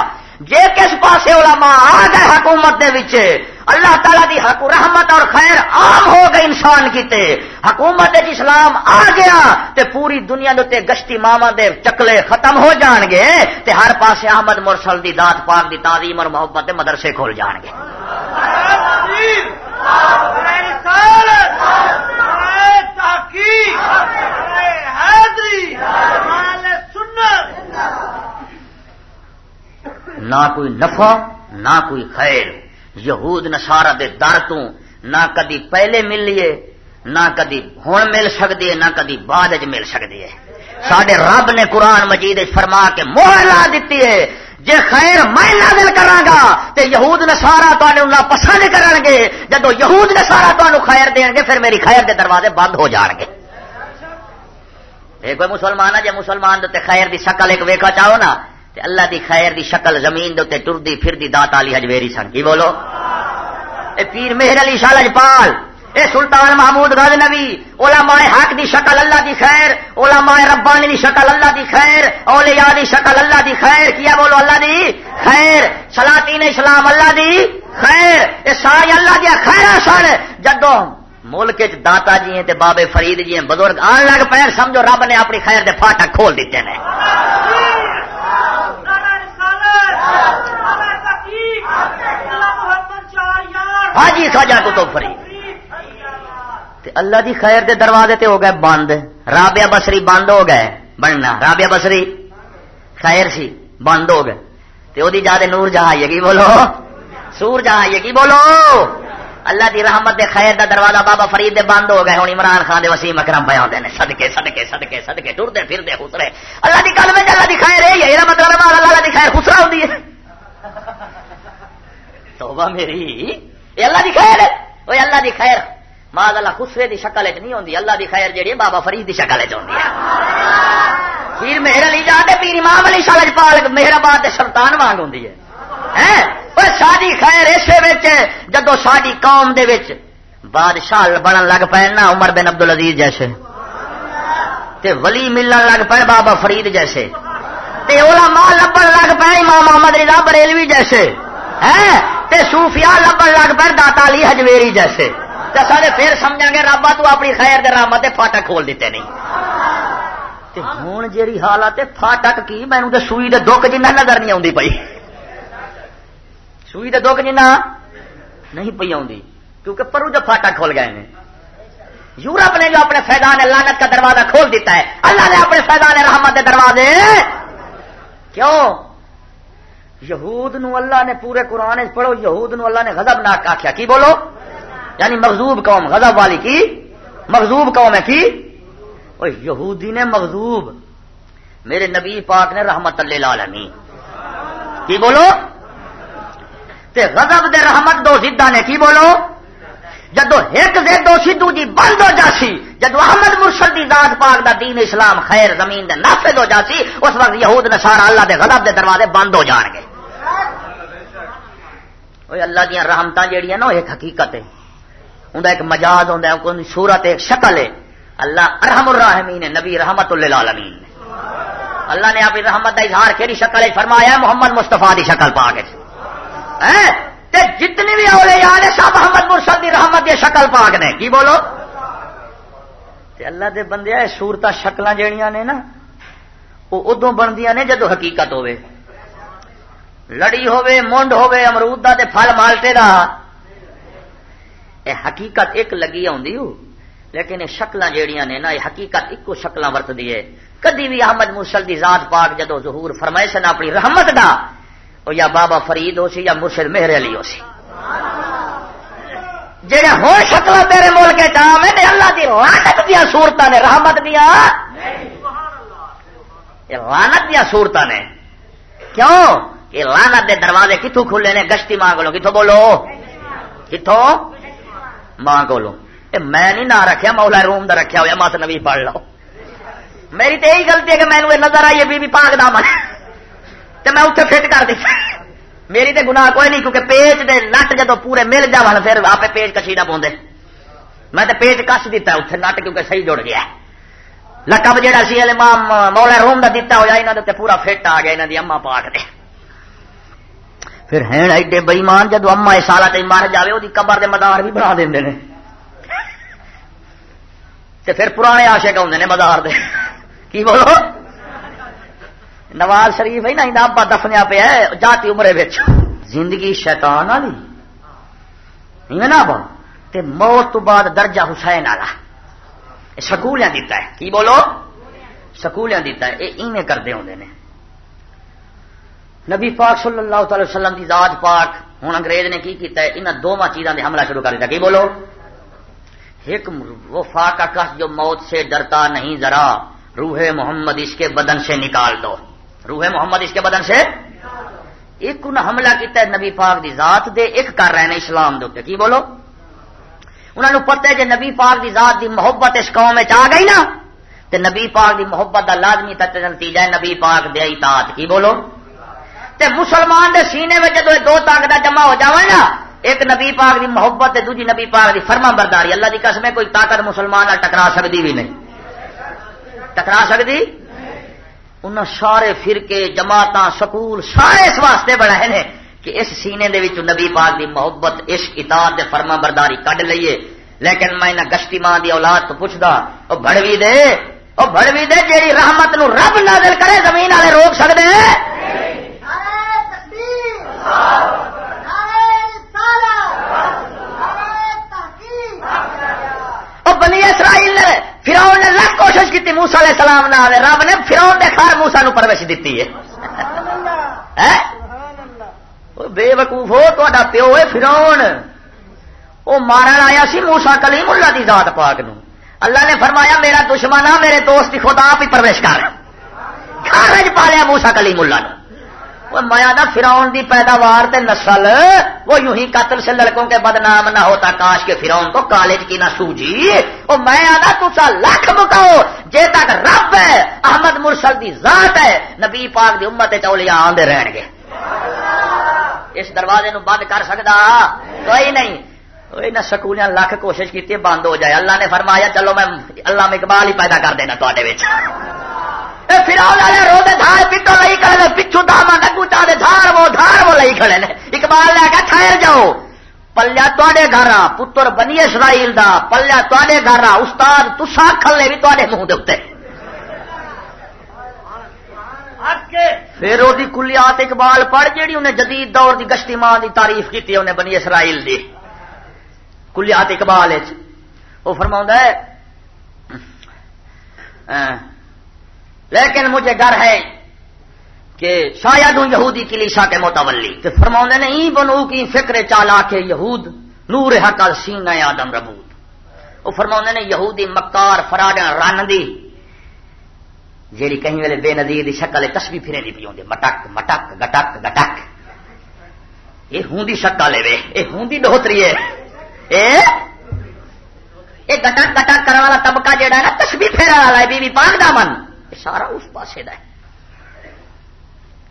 S1: جے کس پاسے علماء آ گئے حکومت دے وچے اللہ تعالیٰ دی حق رحمت اور خیر عام ہو گئے انسان کیتے حکومت اسلام آ گیا تے پوری دنیا دے گشتی ماما دے چکلے ختم ہو جان گے تے ہر پاسے احمد مرسل دی دات پاک دی تعظیم اور محبت دے مدرسے کھول جان گے۔ نہ کوئی نفع نہ کوئی خیر۔ یہود نسارا دے در تو نہ کدی پہلے مل لیے نہ کدی ہوں مل سکتی ہے نہ کدی بعد مل سکتی ہے۔ سڈے رب نے قرآن مجید فرما کے موہر لا دیتی ہے۔ جے خیر میں نازل گا، تے یہود نسارا تمہیں پسند کرن گے۔ جدو یہود نسارا تمہیں خیر دیں گے، پھر میری خیر دے دروازے بند ہو جان گے۔ کوئی مسلمان ہے؟ جی مسلمان دے خیر دی شکل ایک ویکا چاہو نا، تے اللہ دی خیر دی شکل زمین دے ٹردی پھر دی دات علی حجویری سن۔ کی بولو؟ اے پیر مہر علی شاہ لجپال اے سلطان محمود غز نبی، علماء حق دی شکل اللہ دی خیر، علماء ربانی دی شکل اللہ دی خیر، اولیاء دی شکل اللہ دی خیر، کیا بولو اللہ دی؟ خیر، سلاطین اسلام اللہ دی خیر، اے ساری اللہ دی خیر سن جدو ملک داتا جی ہیں تے بابے فرید جی ہیں، بزرگ آن لگ پہ سمجھو رب نے اپنی خیر دے فاٹک کھول دیتے ہیں۔ ہاں جی سجا کو اللہ دی خیر دے دروازے تے ہو گئے بند۔ رابعہ بسری بند ہو گئے۔ بننا۔ رابعہ بسری خیر سی، بند ہو گئے۔ تے او دی جادے نور جہاں یہ بولو۔ سور جہاں یہ بولو۔ اللہ دی رحمت دے خیر دا دروازہ بابا فرید دے بند ہو گئے۔ ہوں عمران خان دے وسیم اکرم پہ آتے ہیں سدکے سدکے سدکے سدکے ٹرتے پھرتے خسرے۔ اللہ دی کل میں اللہ دی خیر ہے یہ مطلب اللہ دی خیر خسرا ہوتی ہے۔ توبہ میری۔ یہ اللہ دی خیر ہے۔ وہ اللہ دی خیر۔ ماں اللہ خسرے دی شکل چ نہیں ہوتی اللہ دی خیر جہی بابا فرید دی شکل چ ہوتی ہے۔ پیر مہر علی جاتے پیر امام علی شال پال مہر آباد سلطان وانگ ہوتی ہے۔ ساری خیر اسے جدو ساری قوم دے وچ بادشاہ بنن لگ پے نا عمر بن عبد العزیز جیسے۔ تے ولی ملن لگ پے، بابا فرید جیسے۔ تے علماء لبن لگ پے، امام محمد رضا بریلوی جیسے۔ ہیں؟ تے صوفیاء لبن لگ پے، داتا علی حجویری جیسے۔ تے سارے پھر سمجھا گے ربا تو اپنی خیر دے رحمت فاٹک کھول دیتے نہیں۔ ہوں جی حالت فاٹک کی؟ مینو تو سوئی دے دکھ جنہ نظر نہیں آتی پی سوئی دے دکھ جنہ نہیں پی آتی کیونکہ پرو جو فاٹا کھول گئے ہیں یورپ نے جو اپنے فیضان لانت کا دروازہ کھول دیتا ہے، اللہ نے اپنے فیضان رحمت کے دروازے۔ کیوں؟ یہود نو اللہ نے پورے قرآن پڑھو، یہود نو اللہ نے غضب نہ آخیا کی بولو؟ یعنی مغزوب قوم، غضب والی کی؟ مغزوب قوم ہے کی یہودی نے مغزوب میرے نبی پاک نے رحمت اللہ عالمی کی بولو؟ تے غضب دے رحمت دو زدہ نے کی بولو؟ جدو ایک زد دو سی بند ہو جاسی، جدو احمد مرشد دی ذات پاک دا دین اسلام خیر زمین دے نافذ ہو جاسی، اس وقت یہود نصارا اللہ دے غضب دے دروازے بند ہو جان گے۔ اللہ دیا رحمت جہیا نا ایک حقیقت ہے۔ انہیں ایک مجاز ہوتا ہے صورت، ایک شکل ہے۔ اللہ ارحم الراحمین نبی رحمت اللہ عالمین اللہ نے اپنی رحمت کا اظہار کہڑی شکل فرمایا محمد مستفا کی شکل پا کے جتنی بھی اولے یار سب محمد مرشد کی رحمت کی شکل پاک نے، کی بولو؟ تے اللہ دے بندے سورت شکل جہیا نے نا، وہ ادو بندیاں نے جدو حقیقت ہوے لڑی ہوے مونڈ ہوے امرود دا تے پھل مالٹے دا۔ اے حقیقت ایک لگی آدھی لیکن یہ شکل جہیا نے نا یہ حقیقت ایک شکل ورت دی ہے کدی بھی احمد مرشل دی ذات پاک جدو ظہور فرمائش نے اپنی رحمت دا او یا بابا فرید ہو سی یا مرشد مہر علی ہو سی جہے ہو شکل میرے ملک چاہے اللہ دی لانت دیا سورت نے رحمت دیا لانت دیا سورت نے کیوں یہ لانت دے دروازے کتوں کھلے نے گشتی مانگ لو کتوں بولو کتوں مانگ لو میں نہیں نہ رکھیا، مولا روم دا رکھیا ہوا مت نبی پڑھ لو۔ میری تو یہی غلطی ہے کہ مینو نظر آئی ہے بی بی پاک دامن تو میں اتنے فٹ کر دی۔ میری تو گناہ کوئی نہیں، کیونکہ پیچ دے نٹ جدو پورے مل جا پھر آپ پیچ کسی نہ پوندے میں تو پیچ کس دیتا اتنے نٹ، کیونکہ صحیح جڑ گیا لقب جہاں سی مام مولا روم دا دیتا ہوا یہاں پورا فٹ آ گیا یہاں دی اما پاک دے۔ پھر ہیں ایڈے بئیمان جدو اما اس سال مر جائے وہ قبر دے مدار بھی بنا دیں تے پھر پرانے آشے آدھے نے مدار دے۔ کی بولو؟ نواز شریف ہے نا ابا دفنیا پیا جاتی عمرے بچ زندگی شیطان والی۔ نا با تے موت تو بعد درجہ حسین والا۔ سکولیاں دیتا ہے۔ کی بولو؟ سکولیاں دیتا ہے۔ یہ ایویں کرتے ہوں نے۔ نبی پاک صلی اللہ تعالی وسلم کی ذات پاک ہوں انگریز نے کی کیتا ہے؟ انہاں دونوں چیزوں نے حملہ شروع کر دیا کی بولو؟ ایک وفا کا کس جو موت سے ڈرتا نہیں ذرا، روح محمد اس کے بدن سے نکال دو۔ روح محمد اس کے بدن سے؟ ایک انہیں حملہ کیتا ہے نبی پاک دی ذات دے، ایک کر رہے ہیں اسلام دے کی بولو؟ انہوں نے پتہ ہے کہ نبی پاک دی ذات دی محبت اس قوم میں آ گئی نا، تے نبی پاک دی محبت دا لازمی تک نتیجہ ہے نبی پاک دے اطاعت کی بولو؟ تے مسلمان دے سینے میں جدو دو طاقت جمع ہو جاوے نا، ایک نبی پاک دی محبت تے دوجی نبی پاک دی فرما برداری اللہ دی قسم کوئی طاقت مسلمان ٹکرا سکتی بھی نہیں۔ ٹکرا سکتی ان سارے فرقے جماعت سکول، سارے اس واسطے بڑھائے ہیں کہ اس سینے دے وچ نبی پاک دی محبت عشق اطاعت دے فرما برداری کڈ لئیے۔ لیکن میں نہ گشتی ماں دی اولاد تو پوچھتا وہ بڑوی دے وہ بڑوی دے جیڑی رحمت نو رب نازل کرے، زمین والے روک سکتے ہیں بنی اسرائیل نے فراؤن نے لاکھ کوشش کی موسا علیہ السلام آئے رب نے فراؤن نے خار موسا نو پروش دیتی ہے۔ بے وقوف ہو تا پیو ہے فراؤن وہ مارن آیا سی موسا کلیم اللہ دی ذات پاک نو۔ اللہ نے فرمایا میرا دشمن آ میرے دوست خدا آپ ہی پرویش کر۔ گھر پالیا موسا کلیم اللہ نے وہ مایا دا فراؤن دی پیداوار تے نسل، وہ یوں ہی قتل سے لڑکوں کے بدنام نہ ہوتا، کاش کے فراؤن کو کالج کی نہ سوجی۔ وہ میں آدھا تسا لکھ مکاؤ جے تک رب ہے، احمد مرسل دی ذات ہے، نبی پاک دی امت چولیا آدھے رہن گے۔ اس دروازے نو بند کر سکتا کوئی نہیں۔ نہ سکول لکھ کوشش کی بند ہو جائے۔ اللہ نے فرمایا، چلو میں، اللہ میں اقبال ہی پیدا کر دینا تے پچھو لئی کھڑے پچھو داما نگو دھار وہ دھار وہ لئی کھڑے نے۔ اقبال ٹھہر جاؤ۔ پلیا تے گھر پتر بنی اسرائیل دا۔ پلیا تے گھر استاد تسا کھلے بھی تے منہ دے پھر وہ کلیات اقبال پڑھ، جیڑی انہیں جدید دور دی گشتی ماں دی تعریف کی انہیں بنی اسرائیل دی۔ کلیات اقبال وہ فرما ہے لیکن مجھے ڈر ہے کہ شاید ہوں یہودی کی کے متولی تو فرما نے ای بنو کی فکر چالا کے یہود، نور حقل سین آدم ربود۔ وہ فرما نے یہودی مکار فراڈ رن دی جیڑی کہیں ویلے بے نظیر دی شکل تسبی پھرے نہیں پی ہوں مٹک مٹک، گٹک گٹک۔ یہ ہوں دی شکل ہے یہ ہوں دی ڈوتری ہے۔ یہ گٹک گٹک کرنے والا طبقہ جہا ہے نا تسبی پھیرا والا ہے بی پاک دامن۔ سارا اس پاسے دا ہے۔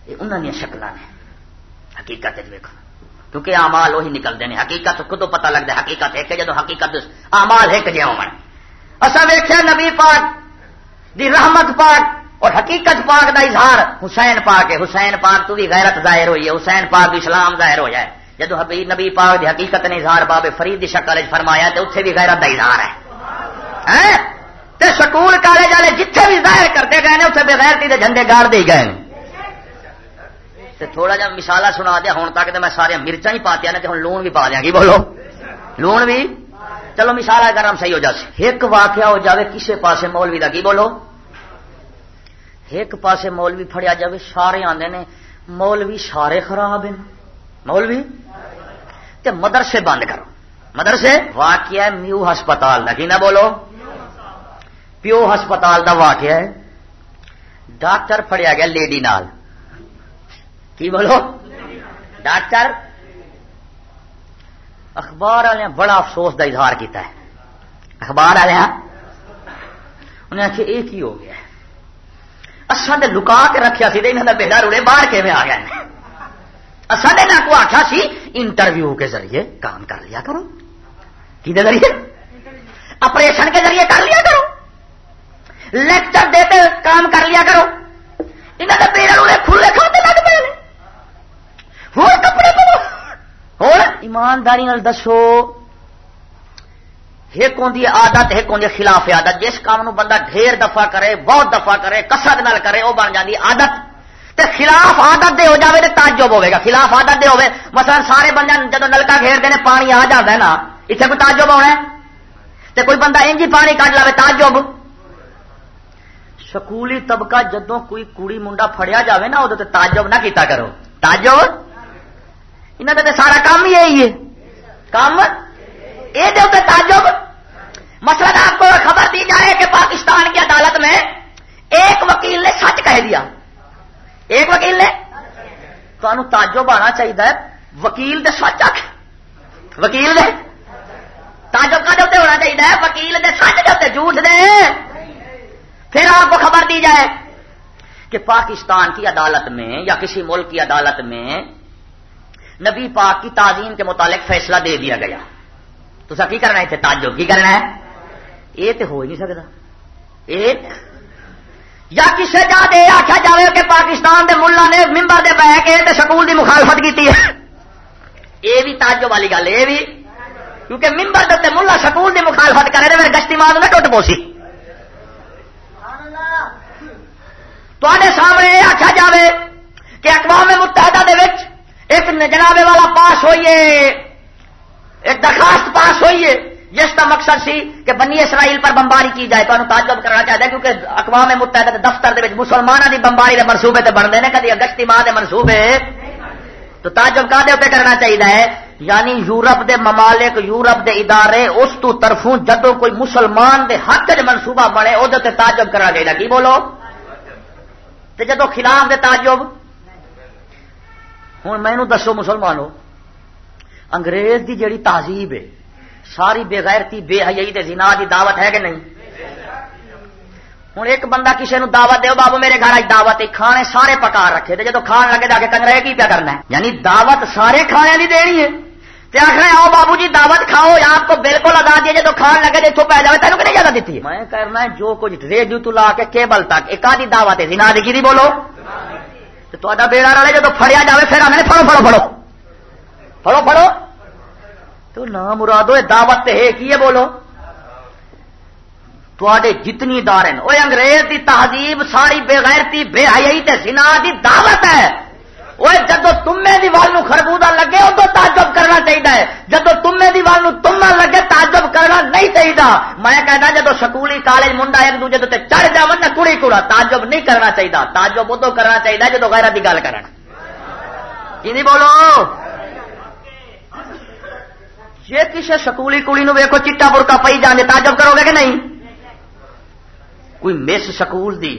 S1: یہ انہوں نے شکل نے۔ حقیقت ویکو کیونکہ آمال وہی نکلتے ہیں۔ حقیقت خود پتا لگتا ہے۔ حقیقت ایک جدو حقیقت آمال ایک جہ ہو اصا ویخیا نبی پاک دی رحمت پاک اور حقیقت پاک دا اظہار۔ حسین پاک ہے۔ حسین پاک تو بھی غیرت ظاہر ہوئی ہے۔ حسین پاک اسلام ظاہر ہو جائے۔ جدو حبیب نبی پاک دی حقیقت نے اظہار باب فرید دی شکل فرمایا تو اتنے بھی غیرت دا اظہار ہے۔ ہاں؟ سکول کالج والے جتنے بھی ظاہر کرتے گئے نے اتنے بغیر تھی جھنڈے گاڑ دے گئے تھوڑا جا مثالا سنا دیا ہوں تک تو میں سارے مرچا ہی پاتیا نے ہوں لون بھی پا دیا۔ کی بولو؟ لون بھی؟ چلو مثال گرم صحیح ہو جائے ایک واقعہ ہو جاوے کسے پاسے مولوی کا کی بولو؟ ایک پاسے مولوی فڑیا جائے سارے آدھے نے، مولوی سارے خراب ہیں۔ مولوی؟ تے مدرسے بند کرو۔ مدرسے؟ واقعہ میو ہسپتال کا کی نہ بولو؟ پیو ہسپتال دا واقعہ ہے۔ ڈاکٹر فڑیا گیا لیڈی نال۔ کی بولو؟ ڈاکٹر۔ اخبار والے بڑا افسوس دا اظہار کیتا ہے۔ اخبار والے انہیں آخیا یہ کی ہو گیا اصل نے لکا کے رکھا سی انہوں کا بیٹا روڑے باہر کے آ گیا اصل نے کو آخیا سی، انٹرویو کے ذریعے کام کر لیا کرو۔ کی ذریعے؟ آپریشن کے ذریعے کر لیا کرو۔ لیکچر دیتے کام کر لیا کرو۔ انہوں نے پیڑ روڑے کھلے کھاتے لگ پے ہوں کپڑے پو ایمانداری دسو۔ ایک ہوں آدت ایک ہوں خلاف عادت۔ جس کام نو بندہ ڈھیر دفعہ کرے، بہت دفعہ کرے، کسرت نال کرے وہ بن جاتی عادت۔ تے خلاف عادت دے ہو جاوے تے تعجب ہوے گا۔ خلاف عادت دے ہوے مثلا سارے بندے جدو نلکا گھیرتے ہیں پانی آ جاتا ہے نا اتنے کوئی تعجب ہونا ہے؟ تے کوئی بندہ انجی پانی کٹ لے تعجب۔ سکولی طبقہ جدو کوئی کڑی منڈا فڑیا جاوے نا وہ تعجب نہ کیتا کرو۔ تعجب؟ انہوں نے سارا کام ہی یہی ہے۔ کام؟ یہ تعجب؟ مسئلہ آپ کو خبر دی جائے کہ پاکستان کی عدالت میں ایک وکیل نے سچ کہہ دیا۔ ایک وکیل نے؟ تو تعجب آنا چاہیے وکیل دے سچ آخ وکیل دے؟ تاجب کا ہونا چاہیے وکیل دے سچ دے جھوٹ دے۔ پھر آپ کو خبر دی جائے کہ پاکستان کی عدالت میں یا کسی ملک کی عدالت میں نبی پاک کی تعظیم کے متعلق فیصلہ دے دیا گیا۔ تو سر کی کرنا ہے؟ تعجب کی کرنا ہے؟ یہ تو ہو ہی نہیں سکتا۔ یا کسی جا دے آخیا جائے کہ پاکستان دے ملا نے ممبر دے بہ کے سکول دی مخالفت کی ہے۔ یہ بھی تعجب والی گل یہ بھی۔ کیونکہ ممبر دے ملا سکول دی مخالفت کرے میرے گشتی ماں نہ ٹوٹ پوسی۔ تے سامنے یہ آخیا جائے کہ اقوام متحدہ دے وچ ایک جناب والا پاس ہوئیے، ایک درخواست پاس ہوئیے، جس کا مقصد سی کہ بنی اسرائیل پر بمباری کی جائے۔ تو تعجب کرنا چاہتا ہے کیونکہ اقوام متحدہ دے دفتر دے مسلمانوں کی بمباری کے منصوبے تے بنتے ہیں کدی اگستی ماہ کے منصوبے۔ تو تعجب کا دے کرنا چاہیے یعنی یورپ دے ممالک، یورپ دے ادارے، اس تو طرفوں جدو کوئی مسلمان دے حق چ منصوبہ بنے وہ تعجب کرنا چاہیے کی بولو؟ جدو خلاف دے تعجب ہوں مینو دسو مسلمانوں انگریز دی جیڑی تہذیب ہے، ساری بے غیرتی بے حیائی زنا دی دعوت ہے کہ نہیں؟ ہوں ایک بندہ کسی نے دعوت دے بابو میرے گھر آج دعوت ہے، کھانے سارے پکا رکھے تھے جدو کھان لگے جا کے کنگرے کی پیا کرنا ہے؟ یعنی دعوت سارے کھانے کی دینی ہے۔ آخر آؤ بابو جی دعوت کھاؤ، یا آپ کو بالکل ادا دیا جب کھان لگے جی اتوں جائے تینوں کہ نہیں زیادہ دیتی ہے? میں کرنا ہے جو کچھ ریڈیو تو لا کے کیبل تک، ایک آدھی دعوت ہے زنا دی بولو۔ تو بیڑا والے جب فڑیا جائے پھر آنے فڑو فڑو فڑو فڑو فڑو تو نہ مرادو دعوت ہے کی ہے بولو؟ تے جتنی دار ہیں وہ انگریز دی تہذیب ساری بےغیرتی بے حیائی تے سنا دی دعوت ہے۔ وہ جدو تمے دی وال خربوزہ لگے ادو تعجب کرنا چاہیے جدو تمے دی وال تما لگے تعجب کرنا نہیں چاہیے میں کہنا جدو سکولی کالج منڈا ایک دوجے تو چڑھ جا نہ کڑی کڑا تعجب نہیں کرنا چاہیے تعجب ادو کرنا چاہیے جدو غیرہ کی گل کرنا جی بولو جی کسی سکولی کڑی نو ویکو چٹا برکا پی جانے تعجب کرو گے کہ نہیں کوئی مس سکول دی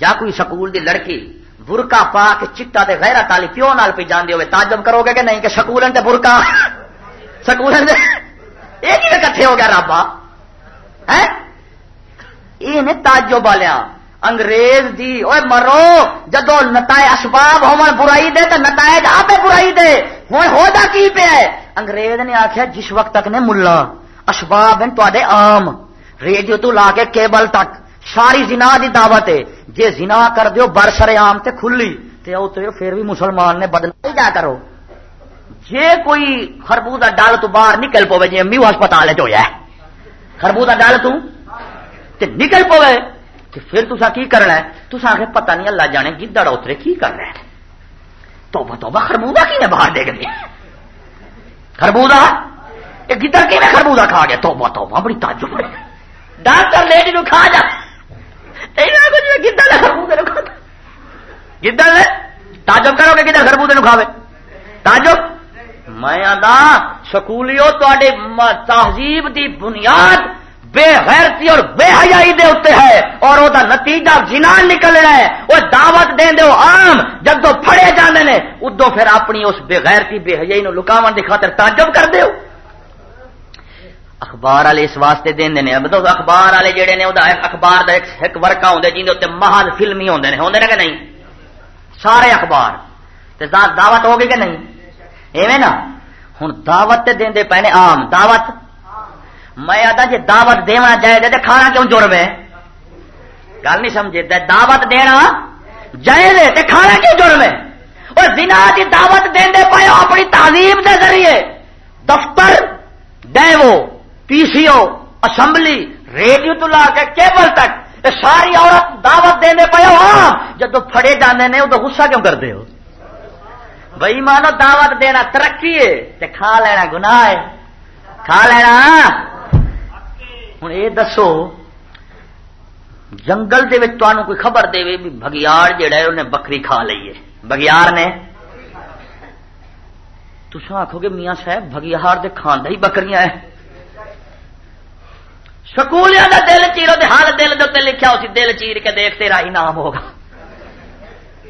S1: یا کوئی سکول دی لڑکی برکا پا کے چٹا دے غیرہ تالی پیو نال پہ جانے ہوئے تعجب کرو گے کہ نہیں، کہ سکول تے برکا۔ سکول یہ کٹھے ہو گیا رابا۔ یہ تعجب والیا ہاں۔ انگریز دی اوے مرو، جدو نتائج اسباب ہو برائی دے تو نتائج آپ برائی دے۔ ہوں ہو جا کی پہ ہے؟ انگریز نے آخیا جس وقت تک نے ملا، اسباب ہیں تے آم ریڈیو تو لا کے کیبل تک۔ ساری زنا دی دعوت ہے۔ جے زنا کر دیو برسر آم تے کھلی، تے او تے پھر بھی مسلمان نے بدلا جا کرو۔ جے کوئی خربو خربوزہ ڈال تو باہر نکل پوے جی میو ہسپتال ہے۔ خربو خربوزہ ڈال تو تے نکل پوے، تے پھر تسا کی کرنا ہے؟ تسا آخر پتہ نہیں، اللہ جانے گدڑ اترے کی کر رہے ہیں توبہ توبہ، خربوزہ کی نے باہر دیکھ دیا خربوزہ؟ یہ گدڑ کی میں خربوزہ کھا گیا؟ توبہ توبہ، بڑی تعجب ڈاکٹر لیڈی نو کھا جا۔ گدڑ نے تاجب کرو گے کدھر خربوزے کھاوے۔ تاجب میں آدھا سکولیو تے تہذیب دی بنیاد بے غیرتی اور بے حیائی دے اتنے ہے اور وہ نتیجہ جنان نکلنا ہے۔ وہ دعوت دیں دے عام۔ جب تو پھڑے جانے نے ادو پھر اپنی اس بے غیرتی، بے حیائی نو لکاون دی خاطر تعجب کر دیو اخبار والے اس واسطے دیں دے مطلب اخبار والے جڑے نے اخبار دا ایک ایک ورکا ہوندے جن دے محض فلمی ہوندے نے ہوندے نے کہ نہیں؟ سارے اخبار۔ تے دعوت ہوگی کہ نہیں؟ ایویں نا، ہن دعوت تے دیندے پے عام، دعوت؟ میں آتا جی دعوت دینا جائے تو کھانا کیوں جرم ہے گل نہیں سمجھے دعوت دینا جائے تے کھانا کیوں جرم ہے اور زنا کی دعوت دے پائے اپنی تعلیم کے ذریعے، دفتر due P C O assembly, radio تو لا کے کیبل تک ساری عورت دعوت دے پائے ہاں جب فڑے جانے نے، ادو غصہ کیوں کرتے ہو؟ بھائی مانو دعوت دینا ترقی ہے کھا لینا گناہ ہے۔ کھا لینا۔ ہوں یہ دسو، جنگل دے کوئی خبر دے بھی بگیار جہا ہے، انہیں بکری کھا لی ہے۔ بگیار نے۔ تسا آخو گے میاں صاحب بگیار دے کھانا ہی بکریاں ہے سکولیاں دا دل چیرو دے، ہر دل دے لکھا اسی دل چیر کے دیکھ تیرا ہی نام ہوگا۔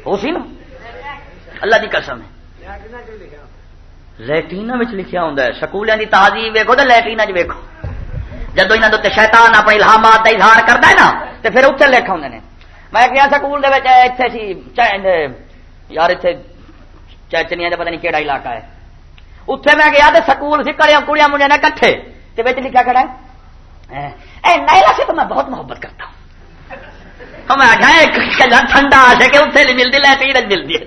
S1: ہو سی نا؟ اللہ دی قسم ہے۔ لٹرین لکھا ہوں سکولیاں دی تازی ویکو تو لٹرین چ ویکو جدو یہاں کے شیطان اپنے الہامات کا اظہار کرتا ہے نا تو پھر اتنے لکھ آدھے نے۔ میں گیا سکول اتنے سی یار اتنے چنیا پتا نہیں کہڑا علاقہ ہے۔ اتنے میں گیا تو سکول سی، کڑیاں کڑیاں منڈے نے کٹھے۔ تو لکھا کھڑا ہے اے نیلا سے تو میں بہت محبت کرتا ہوں۔ ہمیں آ ٹھنڈا آ سکے اتنے نہیں ملتی، لائٹ ملتی ہے۔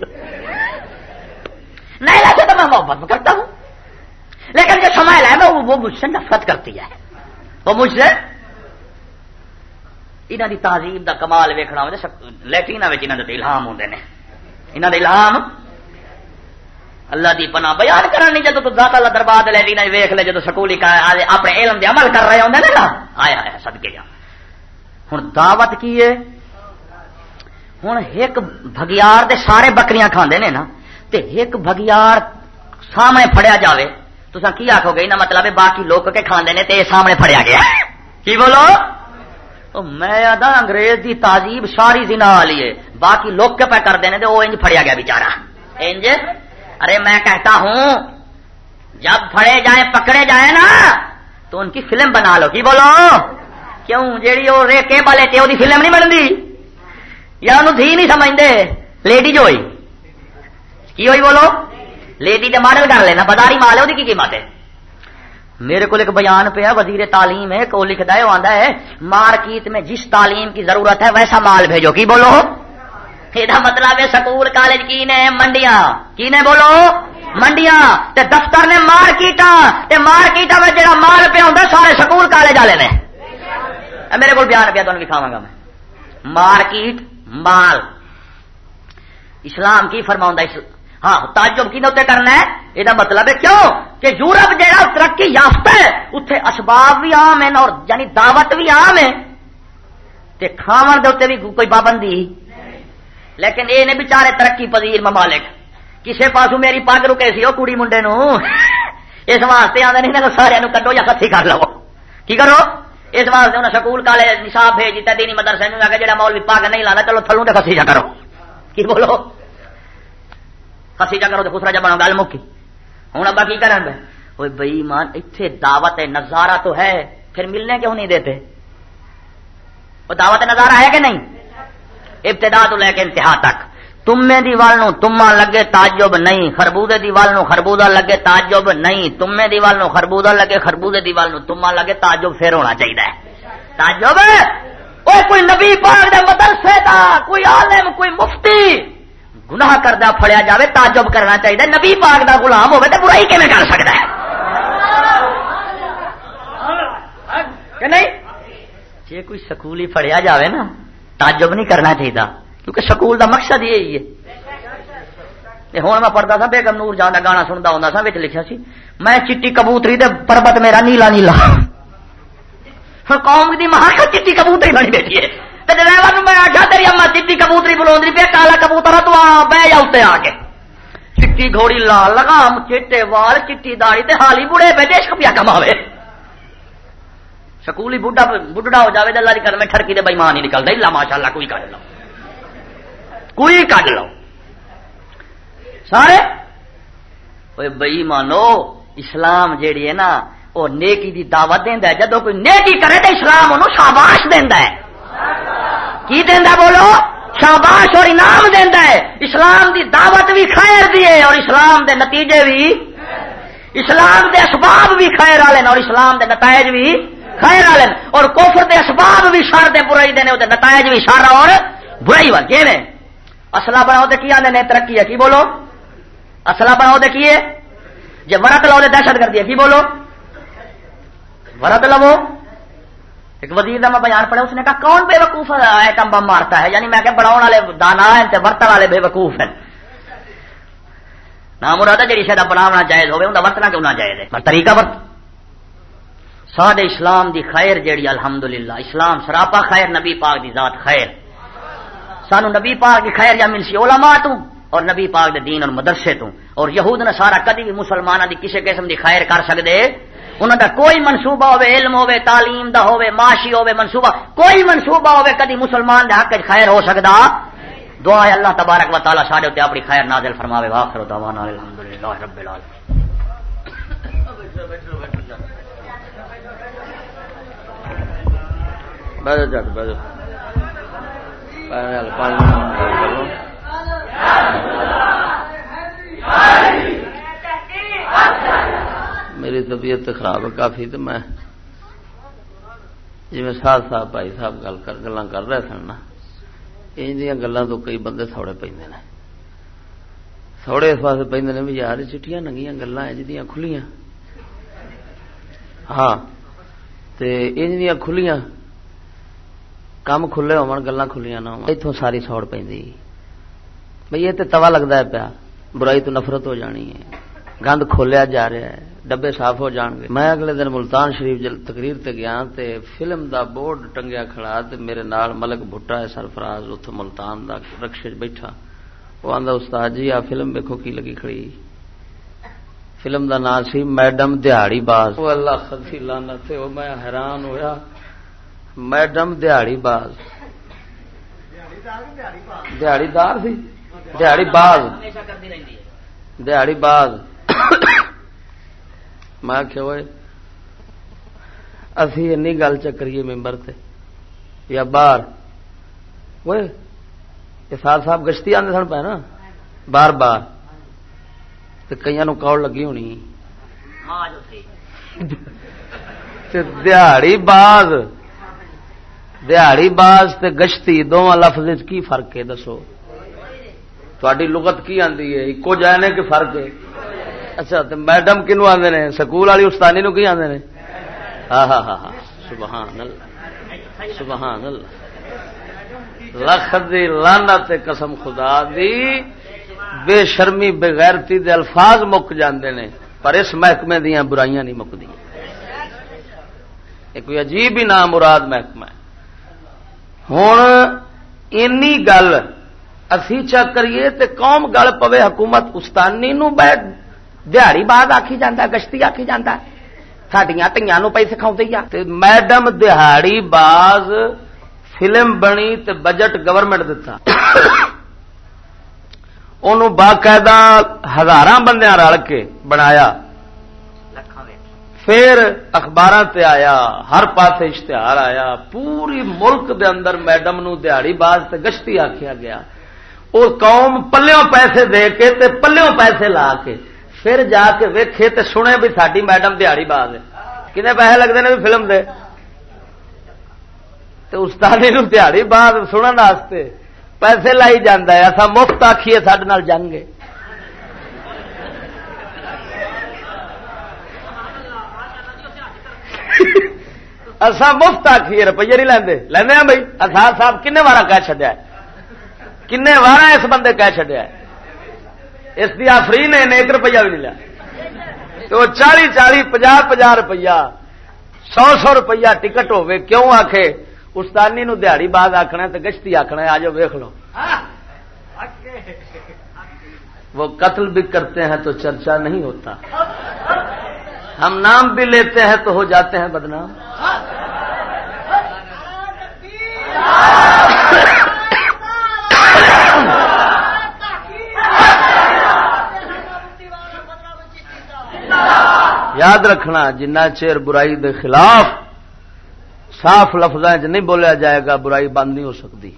S1: نیلا سے تو میں محبت کرتا ہوں۔ لیکن جو سمائل ہے، وہ مجھ سے نفرت کرتی ہے۔ وہ مجھ سے انہوں کی تہذیب کا کمال ویکنا ہو لٹرین الہام ہوں انہوں نے الہام اللہ دی پناہ بیان کرنی جدو تو ذات اللہ دربار لٹرین ویخ لے جدو سکول اپنے علم دے عمل کر رہے ہوں نا آیا آیا سدکے جا۔ ہوں دعوت کی ہے؟ ہوں ایک بگیار دے سارے بکریاں کھاندے نے نا، تے ایک بگیار سامنے فڑیا جاوے۔ تو کی آخو گے؟ نا مطلب ہے باقی لوگ کے کھاندے نے، تے سامنے فڑیا گیا۔ کی بولو؟ او میں ادا انگریز دی تہذیب ساری دن والی ہے۔ باقی لوگ کے پہ کرتے ہیں تو وہ انج فڑیا گیا بےچارا انج؟ ارے میں کہتا ہوں، جب پھڑے جائیں، پکڑے جائیں نا، تو ان کی فلم بنا لو۔ کی بولو؟ کیوں؟ جیڑی وہ ریکے والے تھے وہ فلم نہیں بنتی؟ یا انہوں دھی نہیں سمجھتے؟ لیڈی جو ہوئی۔ کی ہوئی بولو؟ لیڈی تو ماڈل کر لینا، بداری مال ہے وہ قیمت ہے؟ میرے کو ایک بیان پہ وزیر تعلیم ہے کو لکھتا ہے، وہ آتا ہے، مارکیٹ میں جس تعلیم کی ضرورت ہے، ویسا مال بھیجو۔ کی بولو؟ یہ مطلب ہے سکول، کالج کی نے منڈیاں؟ کی نے بولو؟ منڈیاں۔ تے دفتر نے مارکیٹا مارکیٹ میں جڑا مال پہ ہوتا سارے سکول، کالج والے نے۔ میرے کو بیان پیا تمہیں دکھاوا گا میں۔ مارکیٹ مال۔ اسلام کی فرما ہاں تعجب کی نوتے کرنا ہے؟ یہ مطلب ہے کیوں؟ کہ یورپ جہاں ترقی یافتہ ہے اتنے اسباب بھی عام ہیں اور یعنی دعوت بھی عام ہے تے کھاون دے بھی کوئی پابندی؟ لیکن یہ نے بچارے ترقی پذیر ممالک کسے پاسو میری پگ رکے سی وہ کڑی منڈے نو؟ اس واسطے آدھے نہیں نہ سارے کٹو یا کسی کر لو۔ کی کرو؟ اس واسطے انہیں سکول کالے نصاب بھیج دیتا، دینی مدرسے میں جڑا مول بھی پگ نہیں لانا، چلو تھلوں تو کسی جا کرو۔ کی بولو؟ کسی جا کرو تو خسرا جا بنو گل مکی۔ ہوں ابا کی کریں وہ بئی مان اتنے دعوت ہے نظارہ تو ہے، پھر ملنے کیوں نہیں دیتے؟ وہ دعوت نظارہ ہے کہ نہیں؟ ابتدا تو لے کے انتہا تک۔ تمے دی دیوال نو تما لگے تاجب نہیں، خربوزے دی دیوال نو خربوزہ لگے تاجب نہیں۔ تمے دی دیوال نو خربوزہ لگے، خربوزے دی دیوال نو تما لگے تاجب پھر ہونا چاہیے تعجب تاجب کوئی نبی پاک دے مدرسے دا، کوئی عالم، کوئی مفتی گناہ کردہ پھڑیا جاوے، تعجب کرنا چاہیے نبی پاک دا غلام ہوگا تو برائی کیون کر سکتا ہے؟ کہ نہیں؟ جی کوئی سکول ہی پڑیا جاوے نا تعجب نہیں کرنا چاہیے۔ کیونکہ سکول دا مقصد یہی ہے۔ ہوں میں پڑھتا تھا، بیگم نور جان کا گانا سنتا ہوں سا لکھا سی، میں چٹی کبوتری دے پربت میرا نیلا نیلا۔ قوم کی مہا چٹی کبوتری بنی بیٹھی ہے؟ ڈرائیور میں آخیا تیری اما چیٹی کبوتری بلوندری پہ کالا کبوتر تو بہ جا اتنے آ کے۔ چٹی گھوڑی لال، لگام، چیٹے وال، چٹی داڑی تے حالی بڑے پہ دیش کپیا کماوے۔ سکول ہی بڈھا بڈھا ہو جائے اللہ کی کرم ٹھڑکی دے بےمان ہی نکلتا اللہ ماشاء اللہ کوئی کٹ لو۔ کوئی کٹ لو۔ سارے؟ بئی مانو اسلام جیڑی ہے نا وہ نیکی دی دعوت دینا جدو کوئی نیکی کرے تو اسلام انہوں شاباش دینا ہے۔ کی دینا بولو؟ شاباش اور انعام دینا ہے۔ اسلام دی دعوت بھی خیر دی ہے اور اسلام دے نتیجے بھی اسلام دے اسباب بھی خیر والے اور اسلام دے نتائج بھی خیر والے اور کوفر دے اسباب بھی شر دے برائی دینے وہ نتائج بھی شر اور برائی وال جی اصلا بناؤ تو کی آدھے ترقی ہے، کی بولو؟ اصلا بناؤ تو کی ہے جی ورت لو دے دہشت گردی ہے، کی بولو؟ ورت لو ایک وزیر کا میں بیان پڑھا، اس نے کہا، کون بے وقوف ایٹم بم مارتا ہے؟ یعنی میں کہ بڑا والے دانا ہے برتن والے بے وقوف ہیں۔ نہ مراد جی شاید بناونا جائز ہوگا انہیں ورتنا کیوں نہ جائز ہے؟ طریقہ ورت۔ سارے اسلام دی خیر جیڑی الحمدللہ، اسلام سراپا خیر، نبی پاک دی ذات خیر۔ سانو نبی پاک دی خیر یا ملسی علماء تو اور نبی پاک دے دین اور مدرسے تو۔ اور یہود نے سارا کدی بھی مسلمانوں دی کسی قسم دی خیر کر سکتے انہوں دا کوئی منصوبہ ہوے، علم ہوے، تعلیم دا ہوے، معاشی ہوے، منصوبہ، کوئی منصوبہ ہوے کدی مسلمان دے حق خیر ہو سکدا؟ دعا ہے اللہ تبارک و تعالی سارے تے اپنی خیر نازل فرماوے۔ واخر دعوانا الحمدللہ رب العالمین۔ بیٹھو جٹ بیٹھو میری طبیعت خراب ہے، کافی تو میں جی میں ساتھ صاحب بھائی صاحب گل کر گلا کر رہے سن نا ان گلوں تو کئی بندے سوڑے پہ سوڑے اس واسطے پہ بھی یار، چٹیاں ننگیاں گلیں جی کھلیاں۔
S2: ہاں انجنیا کھلیاں کم کھلے ہون گلا کھلیاں نہ اتوں ساری سوڑ پہ بھئی یہ تو توا لگتا ہے پیا، برائی تو نفرت ہو جانی ہے۔ گند کھولیا جا رہا ہے، ڈبے صاف ہو جان گے۔ میں اگلے دن ملتان شریف جل تقریر تے گیا تے فلم دا بورڈ ٹنگیا کھڑا تے میرے نال ملک بھٹا ہے سرفراز اتنے ملتان دا رکشے بیٹھا۔ وہ آدھا استاد جی آ فلم ویکو کی لگی کھڑی؟ فلم دا نام سی میڈم دہاڑی باز۔ وہ اللہ خدی لانا تھے وہ میں حیران ہویا۔ میڈم دہاڑی باز دہاڑی دار سی دہاڑی باز دہاڑی باز میں کہ اسی این گل چکریے ممبر تے یا باہر وہ سال صاحب گشتی آدھے سن پہ نا بار بار کئی نو کوڑ لگی ہونی دیہڑی باز دیہڑی باز تے گشتی، دونوں لفظ کی فرق ہے؟ دسو۔ تاری لغت کی آتی ہے؟ ایکو جائے کہ فرق ہے؟ اچھا تو میڈم کنو آدھے نے؟ سکول والی استانی نو کی آدھے نے؟ ہاں ہاں ہاں ہاں۔ سبحان اللہ۔ سبحان اللہ۔ لکھ دی لانت قسم خدا دی۔ بے شرمی بغیرتی دے الفاظ مک جاندے نے۔ پر اس محکمے دیا برائیاں نہیں مکدی یہ کوئی عجیب ہی نام مراد محکمہ ہے۔ ہوں اینی گل اسی چک کریے تے قوم گل پوے حکومت استانی نو بیٹھ دیہڑی بعد آخی جانا گشتی آخی جانا سڈیا تیاں پی سکھاؤ میڈم دہاڑی باز فلم بنی تے بجٹ گورنمنٹ دتا باقاعدہ ہزار بندیاں رل کے بنایا پھر اخبار تے آیا، ہر پاس اشتہار آیا، پوری ملک دے اندر میڈم نو دیہڑی باز تے گشتی آخیا گیا۔ وہ قوم پلوں پیسے دے کے تے پلوں پیسے لا کے، پھر جا کے ویکھے تے سنے بھی ساری میڈم دیہڑی باز ہے۔ کنے پیسے لگتے ہیں بھی فلم دے؟ تو استادی نو دیہڑی باز سننے پیسے لائی جانا ہے اصا مفت آخیے سڈے جنگ اصا مفت آخیے روپیے نہیں لیندے۔ لینے ہیں بھائی؟ اخار صاحب کنے بارہ کہہ چڈیا کن بارہ اس بندے کہہ چڈیا اس کی آفری نے ایک روپیہ بھی نہیں لیا۔ تو چالی چالی پجا پجا روپیہ، سو سو روپیہ ٹکٹ ہوے کیوں آخے استانی نو دیہڑی بعد آخنا تو گشتی آخنا آ جاؤ ویخ لو۔ وہ قتل بھی کرتے ہیں تو چرچا نہیں ہوتا۔ ہم نام بھی لیتے ہیں تو ہو جاتے ہیں بدنام۔ یاد رکھنا، جنہ چیر برائی دے خلاف صاف لفظ نہیں بولیا جائے گا، برائی بند نہیں ہو سکتی۔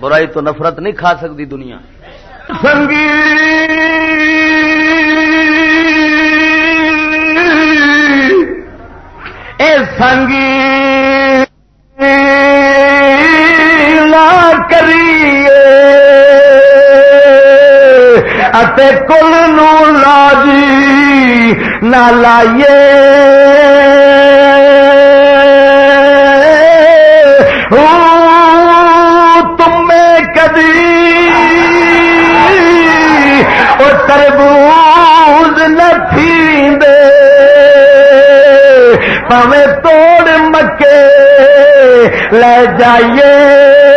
S2: برائی تو نفرت نہیں کھا سکتی دنیا۔ اے سنگی کل نو لاجی نہ لائیے تمہیں کدی وہ لے جائیے۔